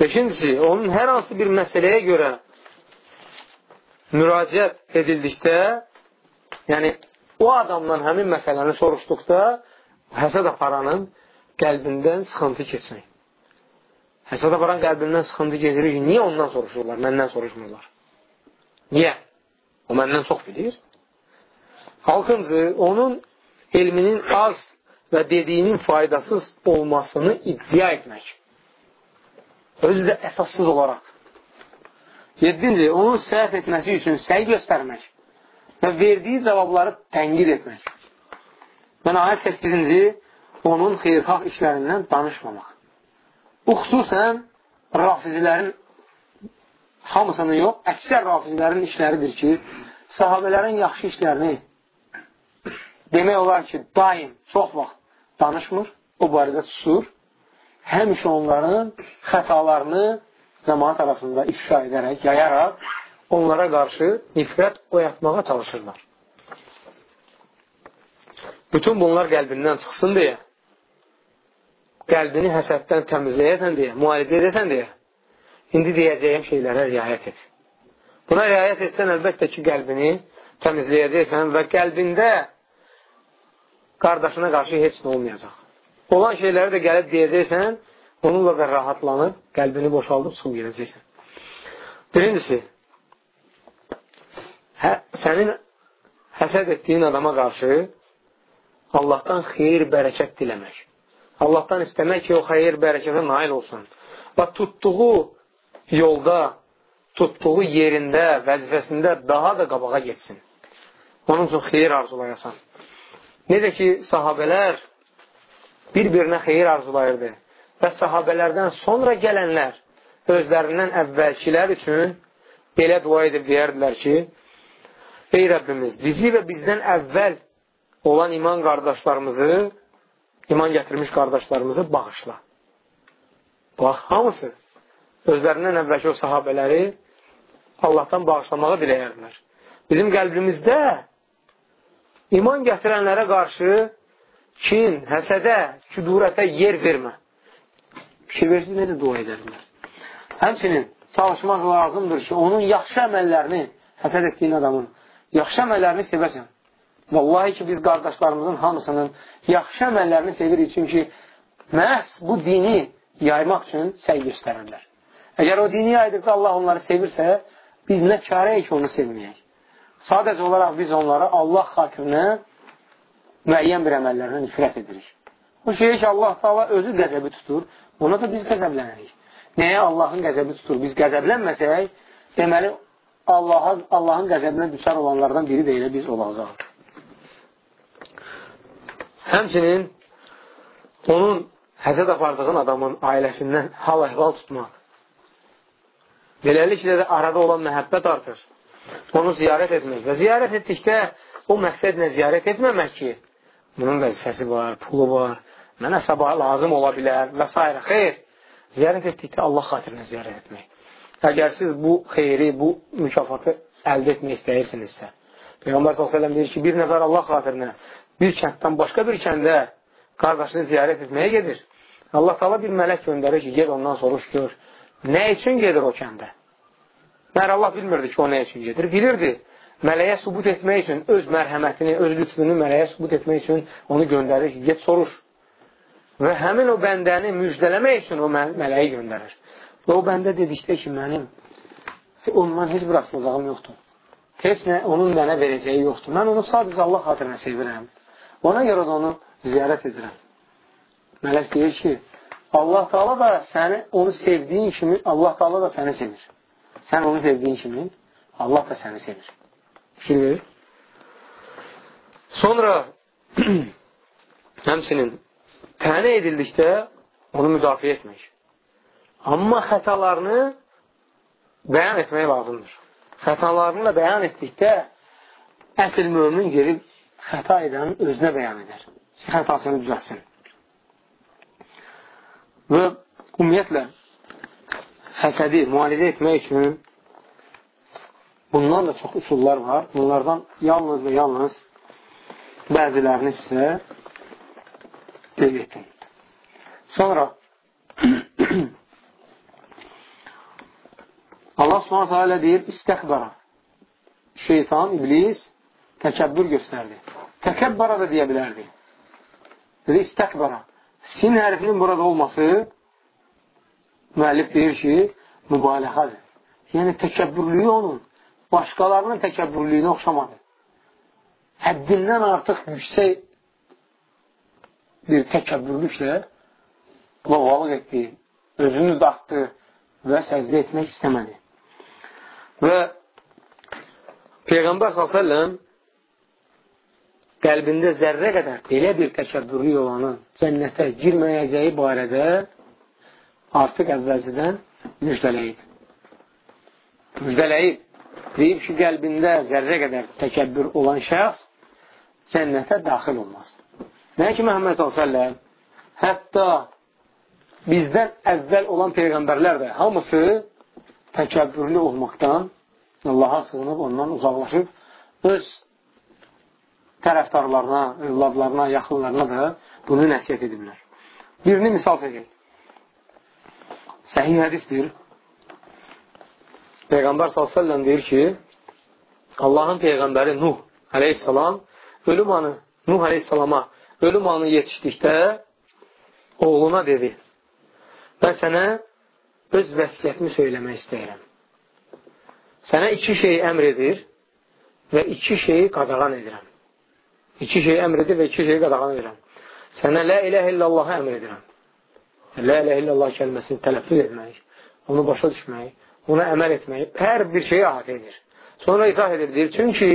Beşincisi, onun hər hansı bir məsələyə görə müraciət edildikdə, yəni o adamdan həmin məsələni soruşduqda, həsəd aparanın qəlbindən sıxıntı keçmək. Həsəd aparan qəlbindən sıxıntı keçirir ki, niyə ondan soruşurlar, məndən soruşmurlar? Niyə? O məndən çox bilir. Altıncı, onun elminin az və dediyinin faydasız olmasını iddia etmək. Özü də əsassız olaraq. Yedinci, onun səhv etməsi üçün səy göstərmək və verdiyi cavabları tənqid etmək. Və nəhayət 8-ci, onun xeyrxalq işlərindən danışmamaq. Bu xüsusən rafizilərin hamısının yox, əksər rafizilərin işləridir ki, sahabələrin yaxşı işlərini demək olar ki, daim, çox vaxt danışmır, o barədə susur, həmişə onların xətalarını cəmaat arasında ifşa edərək, yayaraq, onlara qarşı nifrət oyatmağa çalışırlar. Bütün bunlar qəlbindən çıxsın deyə, qəlbini həsəddən təmizləyəsən deyə, müalicə edəsən deyə, indi deyəcəyim şeylərə riayət et. Buna riayət etsən, əlbəttə ki, qəlbini təmizləyəcəksən və qəlbində qardaşına qarşı heç nə olmayacaq. Olan şeyləri də gəlib deyəcəksən, onunla da rahatlanıb, qəlbini boşaldıb çıxıb gedəcəksən. Birincisi, hə, sənin həsəd etdiyin adama qarşı Allahdan xeyir, bərəkət diləmək. Allahdan istəmək ki, o xeyir, bərəkətə nail olsun. Və tutduğu yolda, tutduğu yerində, vəzifəsində daha da qabağa getsin. Onun üçün xeyir arzulayasan. Necə ki, sahabələr bir-birinə xeyir arzulayırdı və sahabələrdən sonra gələnlər özlərindən əvvəlkilər üçün belə dua edib deyərdilər ki, Ey Rəbbimiz, bizi və bizdən əvvəl olan iman qardaşlarımızı, iman gətirmiş qardaşlarımızı bağışla. Bax, hamısı özlərindən əvvəlki o sahabələri Allahdan bağışlamağı diləyərdilər. Bizim qəlbimizdə iman gətirənlərə qarşı kin, həsədə, küdurətə yer vermə. Fikir versiz necə dua edərlər? Həmçinin çalışmaq lazımdır ki, onun yaxşı əməllərini, həsəd etdiyin adamın, yaxşı əməllərini sevəsən. Vallahi ki, biz qardaşlarımızın hamısının yaxşı əməllərini sevirik, çünki məhz bu dini yaymaq üçün səy göstərənlər. Əgər o dini yaydıqda Allah onları sevirsə, biz nə karəyik onu sevməyək. Sadəcə olaraq biz onlara Allah xatirinə müəyyən bir əməllərinə nifrət edirik. O şeyə ki, Allah Taala özü qəzəbi tutur, ona da biz qəzəblənirik. Nəyə Allahın qəzəbi tutur? Biz qəzəblənməsək, deməli, Allahın Allah qəzəbinə düşər olanlardan biri də elə biz olacaq. Həmçinin onun həsəd apardığın adamın ailəsindən hal-əhval tutmaq. Beləliklə də arada olan məhəbbət artır. Onu ziyarət etmək. Və ziyarət etdikdə o məqsədlə ziyarət etməmək ki, bunun vəzifəsi var, pulu var, mənə sabah lazım ola bilər və s. Xeyr, ziyarət etdikdə Allah xatirinə ziyarət etmək. Əgər siz bu xeyri, bu mükafatı əldə etmək istəyirsinizsə, Peyğəmbər s.ə.v deyir ki, bir nəfər Allah xatirinə bir kənddən başqa bir kəndə qardaşını ziyarət etməyə gedir. Allah tala bir mələk göndərir ki, ged ondan soruş gör. Nə üçün gedir o kəndə? Mər Allah bilmirdi ki, o nə üçün gedir. Bilirdi. Mələyə subut etmək üçün, öz mərhəmətini, öz lütfünü mələyə subut etmək üçün onu göndərir ki, get soruş. Və həmin o bəndəni müjdələmək üçün o mələyi göndərir. Və o bəndə dedikdə ki, mənim ondan heç bir asılacağım yoxdur. Heç nə onun mənə verəcəyi yoxdur. Mən onu sadəcə Allah xatirinə sevirəm. Ona görə də onu ziyarət edirəm. Mələk deyir ki, Allah Taala da səni onu sevdiyin kimi Allah Taala da səni sevir. Sən onu sevdiyin kimi Allah da səni sevir. Fikir verir. Sonra həmsinin tənə edildikdə onu müdafiə etmək. Amma xətalarını bəyan etmək lazımdır. Xətalarını da bəyan etdikdə əsl mömin gelib xəta edənin özünə bəyan edər. Xətasını düzəlsin. Və ümumiyyətlə, həsədi müalicə etmək üçün bundan da çox üsullar var. Bunlardan yalnız və yalnız bəzilərini sizə etdim. Sonra Allah subhanətə alə deyir, istəxbəra. Şeytan, iblis təkəbbür göstərdi. Təkəbbara da deyə bilərdi. Dedi, istəxbəra. Sin hərfinin burada olması müəllif deyir ki, mübaləhədir. Yəni, təkəbbürlüyü onun başqalarının təkəbbürlüyünə oxşamadı. Həddindən artıq yüksək bir təkəbbürlüklə lovalıq etdi, özünü dağıtdı və səcdə etmək istəmədi. Və Peyğəmbər s.ə.v qəlbində zərrə qədər belə bir təkəbbürlük olanın cənnətə girməyəcəyi barədə artıq əvvəlcədən müjdələyib. Müjdələyib. Deyib ki, qəlbində zərrə qədər təkəbbür olan şəxs cənnətə daxil olmaz. Nə ki, Məhəmməd s.ə.v hətta bizdən əvvəl olan peyğəmbərlər də hamısı təkəbbürlü olmaqdan Allaha sığınıb, ondan uzaqlaşıb, öz tərəfdarlarına, övladlarına, yaxınlarına da bunu nəsiyyət ediblər. Birini misal çəkək. Səhih hədisdir. Peyğəmbər s.ə.v deyir ki, Allahın Peyğəmbəri Nuh əleyhissalam ölüm anı, Nuh əleyhissalama ölüm anı yetişdikdə oğluna dedi, mən sənə öz vəsiyyətimi söyləmək istəyirəm. Sənə iki şeyi əmr edir və iki şeyi qadağan edirəm. İki şeyi əmr edir və iki şeyi qadağan edirəm. Sənə lə iləhə illallahı əmr edirəm. Lə iləhə illallah kəlməsini tələffüz etmək, onu başa düşmək, ona əməl etmək, hər bir şeyi ahət edir. Sonra izah edir, deyir, çünki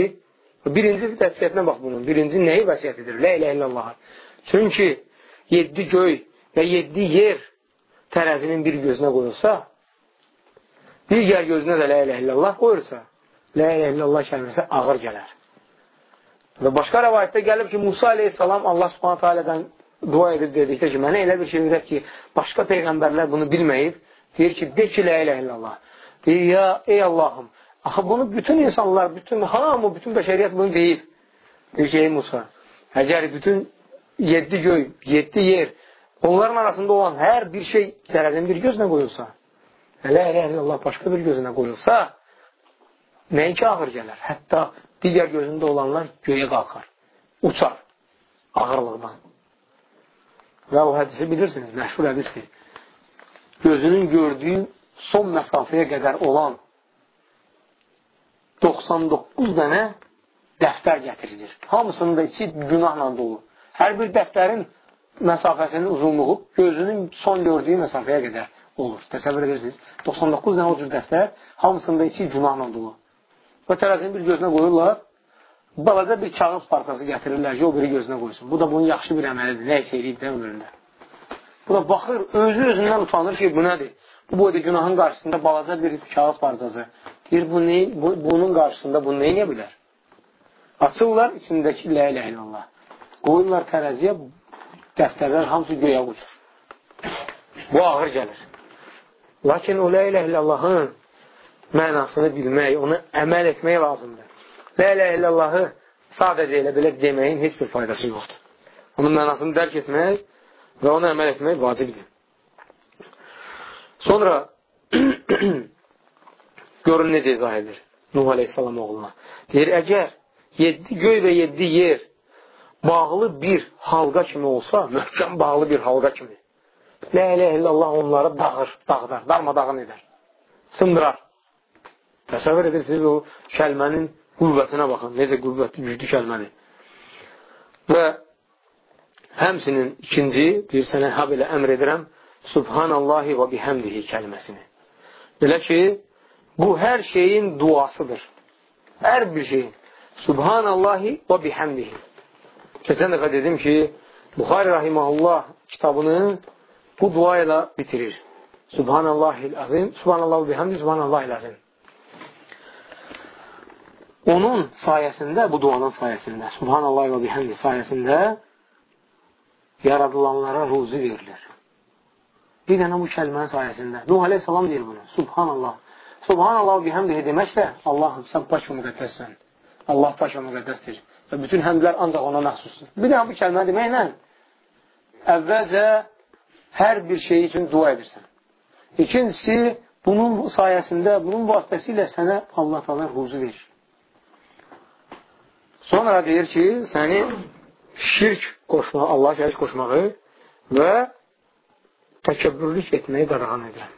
birinci vəsiyyətinə bax bunun, birinci nəyi vəsiyyət edir? Lə iləhə illallahı. Çünki yeddi göy və yeddi yer tərəzinin bir gözünə qoyulsa, digər gözünə də lə ilə illallah qoyursa, lə ilə illallah kəlməsi ağır gələr. Və başqa rəvayətdə gəlib ki, Musa aleyhissalam Allah subhanətə alədən dua edib dedikdə ki, mənə elə bir şey öyrət ki, başqa peyğəmbərlər bunu bilməyib, deyir ki, de ki, lə ilə illallah. Deyir, ya, ey Allahım, axı bunu bütün insanlar, bütün hamı, bütün bəşəriyyət bunu deyib. Deyir ki, ey Musa, əgər bütün yeddi göy, yeddi yer, onların arasında olan hər bir şey tərəzin bir gözlə qoyulsa, Lə ilə illallah başqa bir gözünə qoyulsa, nəinki ağır gələr. Hətta digər gözündə olanlar göyə qalxar, uçar ağırlıqdan. Və o hədisi bilirsiniz, məşhur hədisdir. Gözünün gördüyü son məsafəyə qədər olan 99 dənə dəftər gətirilir. Hamısının da içi günahla dolu. Hər bir dəftərin məsafəsinin uzunluğu gözünün son gördüyü məsafəyə qədər olur. Təsəvvür edirsiniz. 99 dənə o cür dəftər, hamısında içi günahla dolu. Və tərəzini bir gözünə qoyurlar, balaca bir kağız parçası gətirirlər ki, o biri gözünə qoysun. Bu da bunun yaxşı bir əməlidir. Nə isə eləyib də ömründə. Bu da baxır, özü özündən utanır ki, bu nədir? Bu boyda günahın qarşısında balaca bir kağız parçası. Deyir, bu ne, bu, bunun qarşısında bunu neyə bilər? Açırlar içindəki lə ilə illallah. Qoyurlar tərəziyə, dəftərlər hamısı göyə uçur. Bu ağır gəlir. Lakin o lə ilə illallahın mənasını bilmək, onu əməl etmək lazımdır. Lə ilə illallahı sadəcə elə belə deməyin heç bir faydası yoxdur. Onun mənasını dərk etmək və onu əməl etmək vacibdir. Sonra görün necə izah edir Nuh Aleyhisselam oğluna. Deyir, əgər yeddi göy və yeddi yer bağlı bir halqa kimi olsa, möhkəm bağlı bir halqa kimi, Lə ilə illallah onları dağır, dağıdar, darmadağın edər, sındırar. Təsəvvür edirsiniz o kəlmənin qüvvətinə baxın, necə qüvvətli, güclü kəlmədir. Və həmsinin ikinci, bir sənə həb ilə əmr edirəm, Subhanallahi və bihəmdihi kəlməsini. Belə ki, bu hər şeyin duasıdır. Hər bir şeyin. Subhanallahi və bihəmdihi. Keçən dəfə dedim ki, Buxari Rahimahullah kitabını bu dua ilə bitirir. Subhanallahil azim, subhanallahu bihamdi, subhanallahil azim. Onun sayəsində, bu duanın sayəsində, subhanallah və bihamdi sayəsində yaradılanlara ruzi verilir. Bir dənə bu kəlmənin sayəsində. Nuh aleyhissalam deyir bunu. Subhanallah. Subhanallah bir həmdihi deməklə Allahım sən baş və müqəddəssən. Allah baş və müqəddəsdir. Və bütün həmdlər ancaq ona məxsusdur. Bir dənə bu kəlməni deməklə əvvəlcə hər bir şey üçün dua edirsən. İkincisi, bunun sayəsində, bunun vasitəsilə sənə Allah talar ruzu verir. Sonra deyir ki, səni şirk qoşmağı, Allah şərik qoşmağı və təkəbbürlük etməyi qadağan edirəm.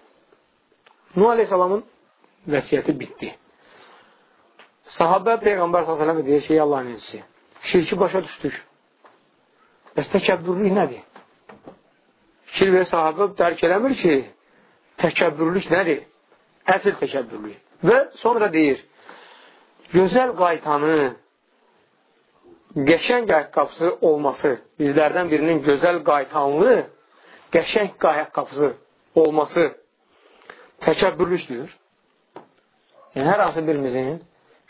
Nuh Aleyhisselamın vəsiyyəti bitdi. Sahabə Peyğəmbər s.ə.v deyir ki, Allahın elçisi, şirki başa düşdük. Bəs təkəbbürlük nədir? Fikir və sahabə dərk eləmir ki, təkəbbürlük nədir? Əsl təkəbbürlük. Və sonra deyir, gözəl qaytanı, qəşəng ayaqqabısı olması, bizlərdən birinin gözəl qaytanlı, qəşəng ayaqqabısı olması təkəbbürlükdür. Yəni, hər hansı birimizin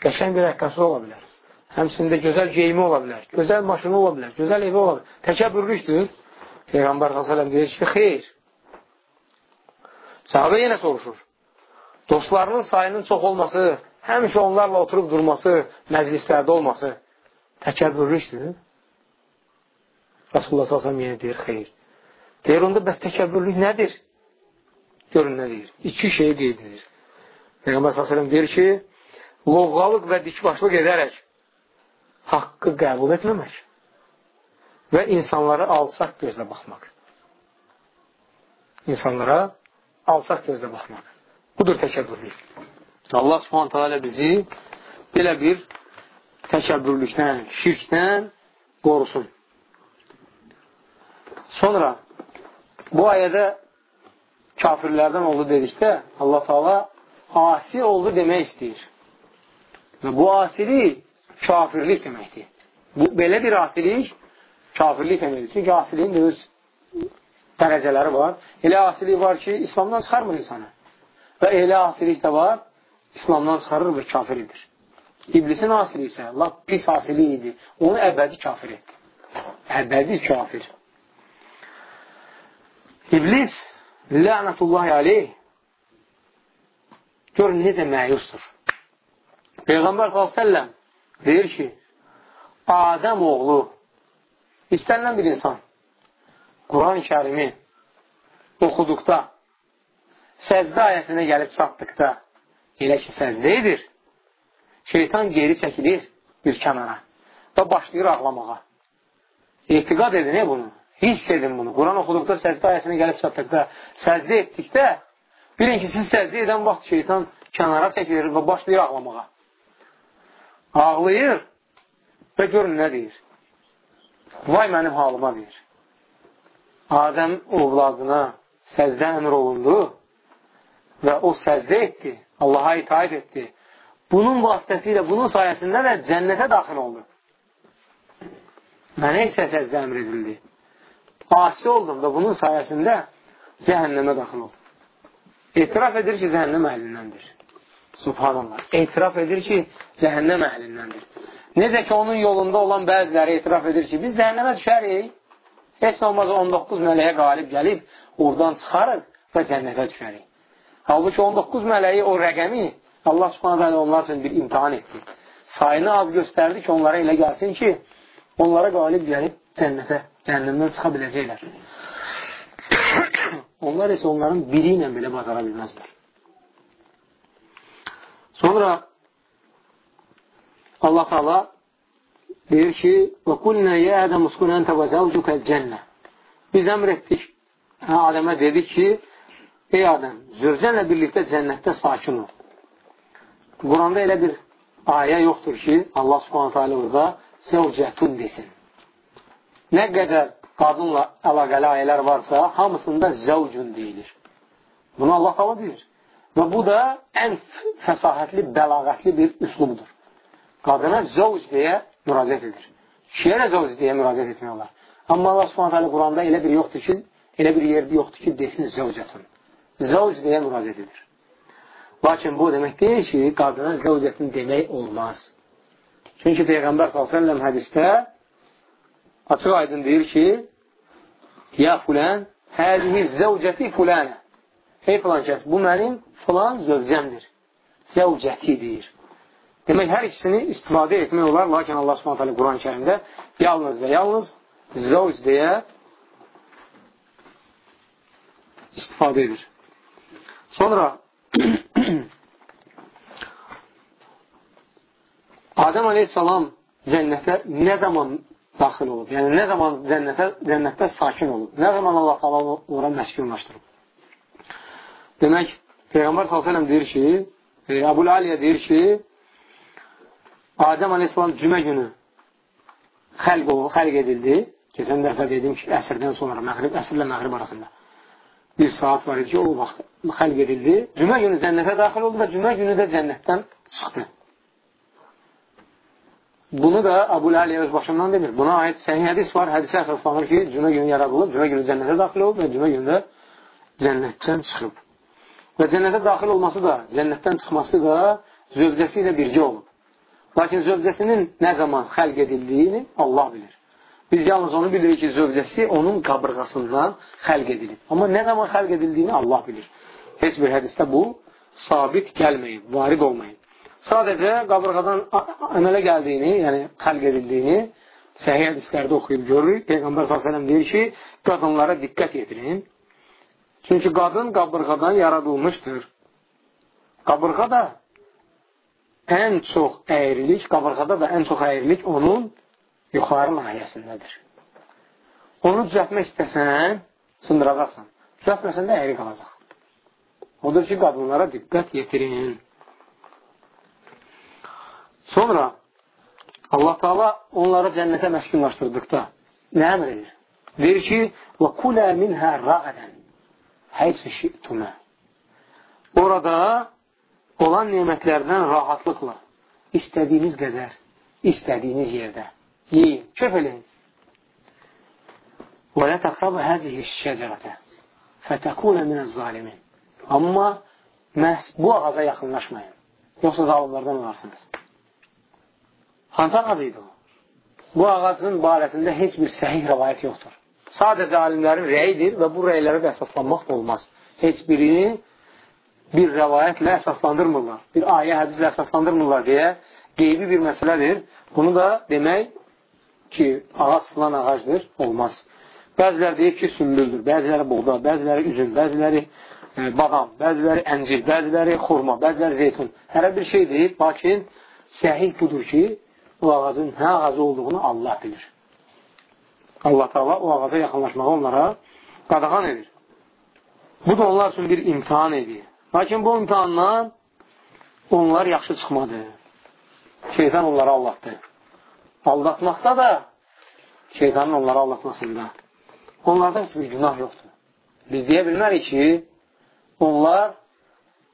qəşəng bir ayaqqabısı ola bilər. Həmsində gözəl geyimi ola bilər, gözəl maşını ola bilər, gözəl evi ola bilər. Təkəbbürlükdür. Peyğəmbər s.ə.v deyir ki, xeyr. Sahabə yenə soruşur. Dostlarının sayının çox olması, həmişə onlarla oturub durması, məclislərdə olması təkəbbürlükdür. Rasulullah s.ə.v yenə deyir, xeyr. Deyir, onda bəs təkəbbürlük nədir? Görün nə deyir. İki şey qeyd edir. Peyğəmbər s.ə.v deyir ki, lovğalıq və dikbaşlıq edərək haqqı qəbul etməmək və insanlara alçaq gözlə baxmaq. İnsanlara alçaq gözlə baxmaq. Budur təkəbbürlük. Allah subhanətə alə bizi belə bir təkəbbürlükdən, şirkdən qorusun. Sonra bu ayədə kafirlərdən oldu dedikdə Allah Taala asi oldu demək istəyir. Və bu asilik kafirlik deməkdir. Bu, belə bir asilik kafirlik deməkdir. Çünki asiliyin də öz dərəcələri var. Elə asilik var ki, İslamdan çıxarmır insanı. Və elə asilik də var, İslamdan çıxarır və kafir edir. İblisin asili isə lap pis asili idi. Onu əbədi kafir etdi. Əbədi kafir. İblis, lənətullahi aleyh, görün necə məyusdur. Peyğəmbər s.ə.v deyir ki, Adəm oğlu, istənilən bir insan, Quran-ı kərimi oxuduqda, səzdə ayəsinə gəlib çatdıqda, elə ki, səzdə edir, şeytan geri çəkilir bir kənara və başlayır ağlamağa. Etiqad edin, e bunu. Hiss edin bunu. Quran oxuduqda, səzdə ayəsinə gəlib çatdıqda, səzdə etdikdə, bilin ki, siz səzdə edən vaxt şeytan kənara çəkilir və başlayır ağlamağa. Ağlayır və görün nə deyir. Vay mənim halıma deyir. Adəm ovladına səzdə əmr olundu və o səzdə etdi. Allaha itaat etdi. Bunun vasitəsilə, bunun sayəsində də cənnətə daxil oldu. Mənə isə səzdə əmr edildi asi oldum və bunun sayəsində cəhənnəmə daxil oldum. Etiraf edir ki, cəhənnəm əhlindəndir. Subhanallah. Etiraf edir ki, cəhənnəm əhlindəndir. Necə ki, onun yolunda olan bəziləri etiraf edir ki, biz cəhənnəmə düşərik, heç olmaz 19 mələyə qalib gəlib, oradan çıxarıq və cənnətə düşərik. Halbuki 19 mələyi o rəqəmi Allah subhanələ onlar üçün bir imtihan etdi. Sayını az göstərdi ki, onlara elə gəlsin ki, onlara qalib gəlib cənnətə cəhənnəmdən çıxa biləcəklər. Onlar isə onların biri ilə belə bacara bilməzlər. Sonra Allah Taala deyir ki: "Və qulna ya Adam uskun enta və zawjuka cənnə." Biz əmr etdik. Hə, Adəmə dedik ki: "Ey Adəm, zövcənlə birlikdə cənnətdə sakin ol." Quranda elə bir ayə yoxdur ki, Allah Subhanahu taala orada zəvcətun desin nə qədər qadınla əlaqəli ayələr varsa, hamısında zəvcün deyilir. Bunu Allah qala bilir. Və bu da ən fəsahətli, bəlağətli bir üslubdur. Qadına zəvc deyə müraciət edir. Kişiyə də zəvc deyə müraciət etmək olar. Amma Allah subhanət hələ Quranda elə bir yoxdur ki, elə bir yer yoxdur ki, desin zəvcətun. Zəvc deyə müraciət edir. Lakin bu demək deyil ki, qadına zəvcətin demək olmaz. Çünki Peyğəmbər s.ə.v hədistə açıq aydın deyir ki, ya fulən həzihi zəvcəti fulanə. Ey filan kəs, bu mənim filan zövcəmdir. Zəvcəti deyir. Demək, hər ikisini istifadə etmək olar, lakin Allah hələ Quran-ı kərimdə yalnız və yalnız zəvc deyə istifadə edir. Sonra Adəm aleyhissalam cənnətə nə zaman daxil olub? Yəni, nə zaman cənnətə, cənnətdə sakin olub? Nə zaman Allah Allah ora məskunlaşdırıb? Demək, Peyğəmbər s.ə.v deyir ki, e, Əbul Aliyə deyir ki, Adəm aleyhissalam cümə günü xəlq, xəlq edildi. Keçən dəfə dedim ki, əsrdən sonra, məğrib, əsrlə məğrib arasında bir saat var idi ki, o vaxt xəlq edildi. Cümə günü cənnətə daxil oldu və cümə günü də cənnətdən çıxdı. Bunu da Abu Aliyə öz başından demir. Buna aid səhih hədis var. Hədisə əsaslanır ki, cümə günü yaradılıb, cümə günü cənnətə daxil olub və cümə günü də cənnətdən çıxıb. Və cənnətə daxil olması da, cənnətdən çıxması da zövcəsi ilə birgə olub. Lakin zövcəsinin nə zaman xəlq edildiyini Allah bilir. Biz yalnız onu bilirik ki, zövcəsi onun qabırğasından xəlq edilib. Amma nə zaman xəlq edildiyini Allah bilir. Heç bir hədisdə bu sabit gəlməyib, varid olmayıb. Sadəcə qabırğadan əmələ gəldiyini, yəni xəlq edildiyini səhiyyə hədislərdə oxuyub görürük. Peyğəmbər s.ə.v deyir ki, qadınlara diqqət yetirin. Çünki qadın qabırğadan yaradılmışdır. Qabırğa da ən çox əyrilik, qabırğada da ən çox əyrilik onun yuxarı layihəsindədir. Onu düzəltmək istəsən, sındıracaqsan. Düzəltməsən də əyri qalacaq. Odur ki, qadınlara diqqət yetirin. Sonra Allah Taala onları cənnətə məskunlaşdırdıqda nə əmr edir? Deyir ki: "Və kulə minhə rəğədən haysu şi'tumə." Orada olan nemətlərdən rahatlıqla istədiyiniz qədər, istədiyiniz yerdə yiyin, kef eləyin. Və lə təqrabı həzihi şəcərətə fətəkunə minəz zalimin. Amma məhz bu ağaca yaxınlaşmayın. Yoxsa zalimlərdən olarsınız. Hansı ağac idi o? Bu ağacın barəsində heç bir səhih rəvayət yoxdur. Sadəcə alimlərin rəyidir və bu rəylərə də əsaslanmaq olmaz. Heç birini bir rəvayətlə əsaslandırmırlar. Bir ayə, hədislə əsaslandırmırlar deyə qeybi bir məsələdir. Bunu da demək ki, ağac filan ağacdır, olmaz. Bəziləri deyir ki, sümbüldür, bəziləri buğda, bəziləri üzüm, bəziləri e, badam, bəziləri əncil, bəziləri xurma, bəziləri zeytun. Hərə bir şey deyir, lakin səhih budur ki, o ağacın nə ağacı olduğunu Allah bilir. Allah Taala o ağaca yaxınlaşmağı onlara qadağan edir. Bu da onlar üçün bir imtihan edir. Lakin bu imtihandan onlar yaxşı çıxmadı. Şeytan onları allatdı. Aldatmaqda da şeytanın onları aldatmasında. Onlarda heç bir günah yoxdur. Biz deyə bilmərik ki, onlar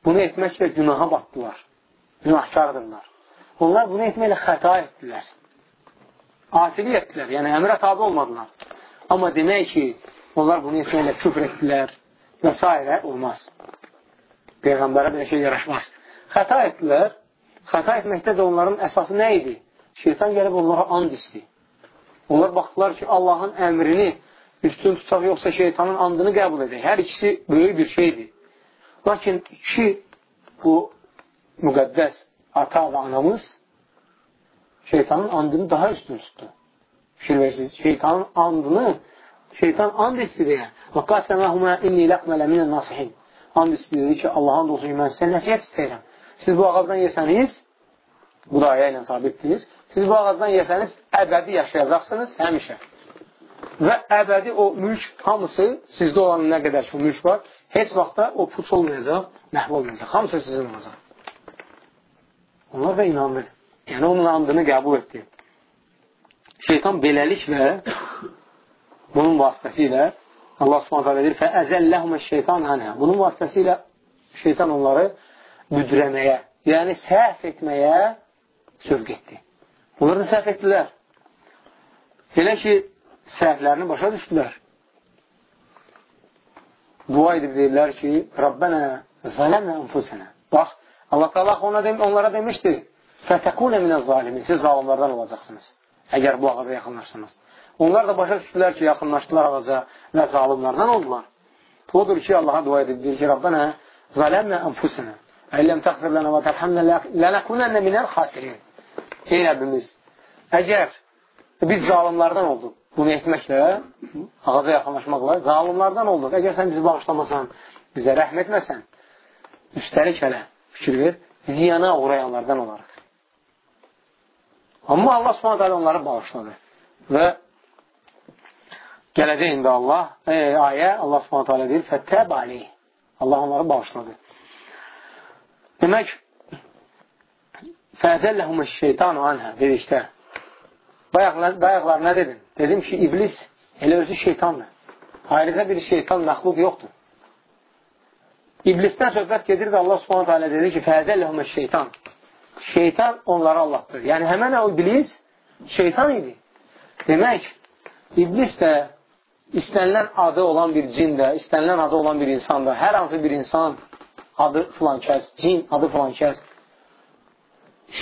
bunu etməklə günaha batdılar. Günahkardırlar. Onlar bunu etməklə xəta etdilər. Asilik etdilər, yəni əmrə tabi olmadılar. Amma demək ki, onlar bunu etməklə küfr etdilər və s. olmaz. Peyğəmbərə belə şey yaraşmaz. Xəta etdilər. Xəta etməkdə də onların əsası nə idi? Şeytan gəlib onlara and isti. Onlar baxdılar ki, Allahın əmrini üstün tutaq, yoxsa şeytanın andını qəbul edək. Hər ikisi böyük bir şeydir. Lakin iki bu müqəddəs ata və anamız şeytanın andını daha üstün tutdu. Fikir versiniz. Şeytanın andını şeytan and isti deyə və qaseməhumə inni ləqmələ minə nasihin and istəyirdi ki, Allahın olsun ki, mən sizə nəsiyyət istəyirəm. Siz bu ağacdan yesəniz, bu da ayə ilə sabitdir, Siz bu ağacdan yesəniz, əbədi yaşayacaqsınız həmişə. Və əbədi o mülk hamısı sizdə olan nə qədər ki mülk var, heç vaxtda o puç olmayacaq, məhv olmayacaq. Hamısı sizin olacaq. Onlar da inandı. Yəni, onun andını qəbul etdi. Şeytan beləliklə bunun vasitəsilə Allah subhanət edir fəəzəlləhumə şeytan ənə. Bunun vasitəsilə şeytan onları büdrəməyə, yəni səhv etməyə sövq etdi. Onlar da səhv etdilər. Elə ki, səhvlərini başa düşdülər. Dua edib deyirlər ki, Rabbənə zələmə ənfusənə. Bax, Allah Taala ona dem onlara demişdi: "Fətəkunə minəz zalimin." Siz zalimlərdən olacaqsınız. Əgər bu ağaca yaxınlaşsınız. Onlar da başa düşdülər ki, yaxınlaşdılar ağaca və zalimlardan oldular. Odur ki, Allaha dua edib, deyir ki, Rabbənə zaləmnə ənfusinə əlləm təxfir lənə və tərhəmnə lənəkunənə minəl xasirin. Ey Rəbbimiz, əgər biz zalimlardan olduq, bunu etməklə, ağaca yaxınlaşmaqla, zalimlardan olduq. Əgər sən bizi bağışlamasan, bizə rəhm etməsən, üstəlik hələ fikir ver, ziyana uğrayanlardan olarıq. Amma Allah subhanət hələ onları bağışladı. Və gələcək indi Allah, e, ayə Allah subhanət hələ deyir, fəttəb aleyh. Allah onları bağışladı. Demək, fəzəlləhumə şeytanu anhə dedikdə, bayaqlar, bayaqlar nə dedim? Dedim ki, iblis elə özü şeytandır. Ayrıca bir şeytan məxluq yoxdur. İblisdən söhbət gedir və Allah subhanət hələ dedi ki, fəzəlləhumə şeytan. Şeytan onları Allahdır. Yəni, həmən o iblis şeytan idi. Demək, iblis də istənilən adı olan bir cin də, istənilən adı olan bir insan da, hər hansı bir insan adı filan kəs, cin adı filan kəs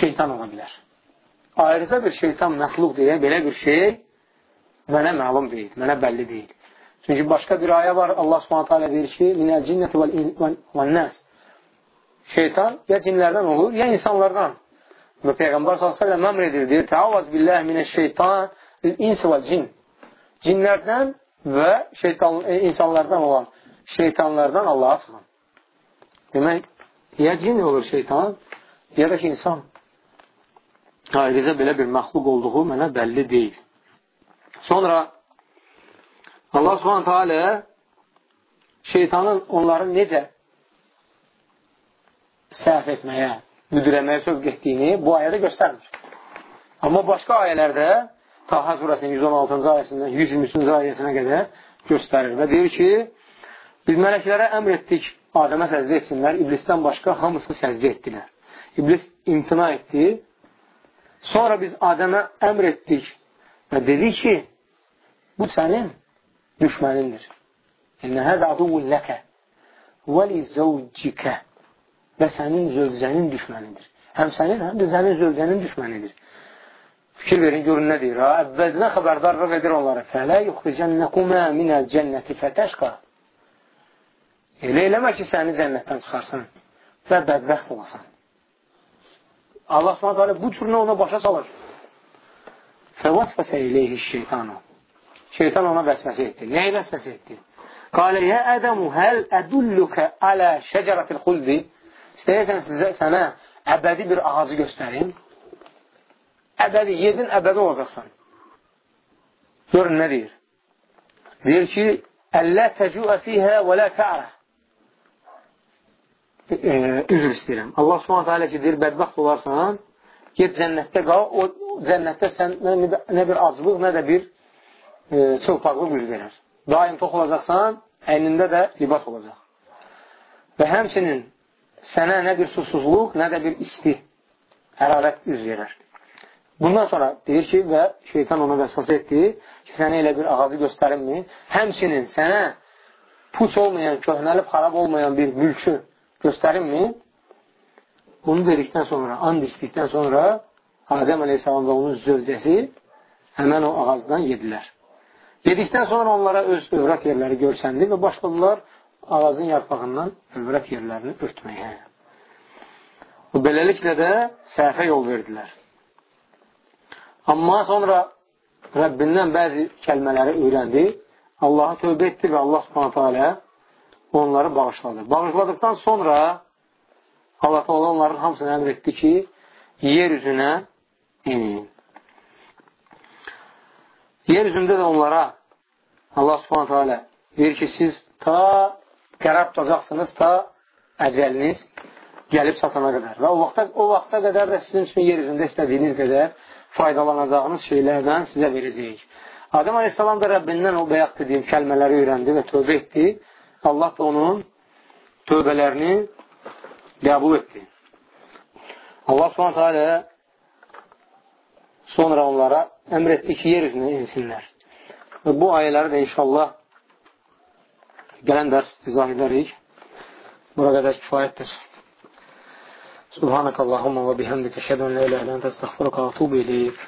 şeytan ola bilər. Ayrıca bir şeytan məxluq deyə belə bir şey mənə məlum deyil, mənə bəlli deyil. Çünki başqa bir ayə var, Allah subhanətə alə deyir ki, minəl cinnəti vəl nəs. Şeytan ya cinlərdən olur, ya insanlardan. Və Peyğəmbər s.ə.v əmr edir, deyir, Təavaz billəh minəşşeytan insi vəl cin. Cinlərdən və şeytan, e, insanlardan olan şeytanlardan Allaha sığın. Demək, ya cin olur şeytan, ya da ki, insan. Ayrıca belə bir məxluq olduğu mənə bəlli deyil. Sonra Allah subhanətə alə şeytanın onları necə səhv etməyə, müdürəməyə sövq etdiyini bu ayədə göstərmir. Amma başqa ayələrdə Taha surəsinin 116-cı ayəsindən 123-cü ayəsinə qədər göstərir və deyir ki, biz mələklərə əmr etdik Adəmə səcdə etsinlər, iblisdən başqa hamısı səcdə etdilər. İblis imtina etdi. Sonra biz Adəmə əmr etdik və dedik ki, bu sənin düşmənindir. İnnə həzə aduvun ləkə və li zəvcikə və sənin zövcənin düşmənidir. Həm sənin, həm də sənin zövcənin düşmənidir. Fikir verin, görün nə deyir. Əvvəlinə xəbərdarlıq edir onlara. Fələ yuxricənnəkumə minəl cənnəti fətəşqa Elə eləmə ki, səni cənnətdən çıxarsın və bədbəxt olasan. Allah s.ə.v. bu cürünə ona başa salır. Fəvasfəsə iləyhi şeytanu. Şeytan ona vəsvəsə etdi. Nəyi vəsvəsə etdi? Qalə, yə ədəmu həl ədullükə alə şəcərətil xuldi. İstəyirsən sizə, sənə əbədi bir ağacı göstərim. Əbədi, yedin əbədi olacaqsan. Görün nə deyir? Deyir ki, Əllə təcüə fiyhə və lə tə'rə üzr istəyirəm. Allah subhanətə alə ki, deyir, bədbəxt olarsan, get cənnətdə qal, o cənnətdə sən nə, nə bir aclıq, nə də bir e, çılpaqlıq üz verər. Daim tox olacaqsan, əynində də libas olacaq. Və həmçinin sənə nə bir susuzluq, nə də bir isti hərarət üz verər. Bundan sonra deyir ki, və şeytan ona vəsvəsə etdi ki, sənə elə bir ağacı göstərinmi? Həmçinin sənə puç olmayan, köhnəlib xarab olmayan bir mülkü göstərinmi? Bunu dedikdən sonra, and içdikdən sonra Adəm əleyhissalam və onun zövcəsi həmən o ağacdan yedilər. Yedikdən sonra onlara öz övrət yerləri görsəndi və başladılar ağacın yarpağından övrət yerlərini örtməyə. Beləliklə də səhvə yol verdilər. Amma sonra Rəbbindən bəzi kəlmələri öyrəndi, Allaha tövbə etdi və Allah subhanətə alə onları bağışladı. Bağışladıktan sonra Allah onların hamısını əmr etdi ki, yer üzünə inin. Yer üzündə də onlara Allah subhanətə alə deyir ki, siz ta qərar tutacaqsınız, ta əcəliniz gəlib satana qədər. Və o vaxta, o vaxta qədər də sizin üçün yer üzündə istədiyiniz qədər faydalanacağınız şeylərdən sizə verəcəyik. Adəm Aleyhisselam da Rəbbindən o bəyaq dediyim kəlmələri öyrəndi və tövbə etdi. Allah da onun tövbələrini qəbul etdi. Allah subhanətə alə sonra onlara əmr etdi ki, yer üzünə insinlər. Və bu ayələri də inşallah gələn dərs izah edərik. Bura qədər kifayətdir. Subhanək Allahumma və bihəmdik əşhədən lə ilə ələn təstəxfirə və atubu iləyik.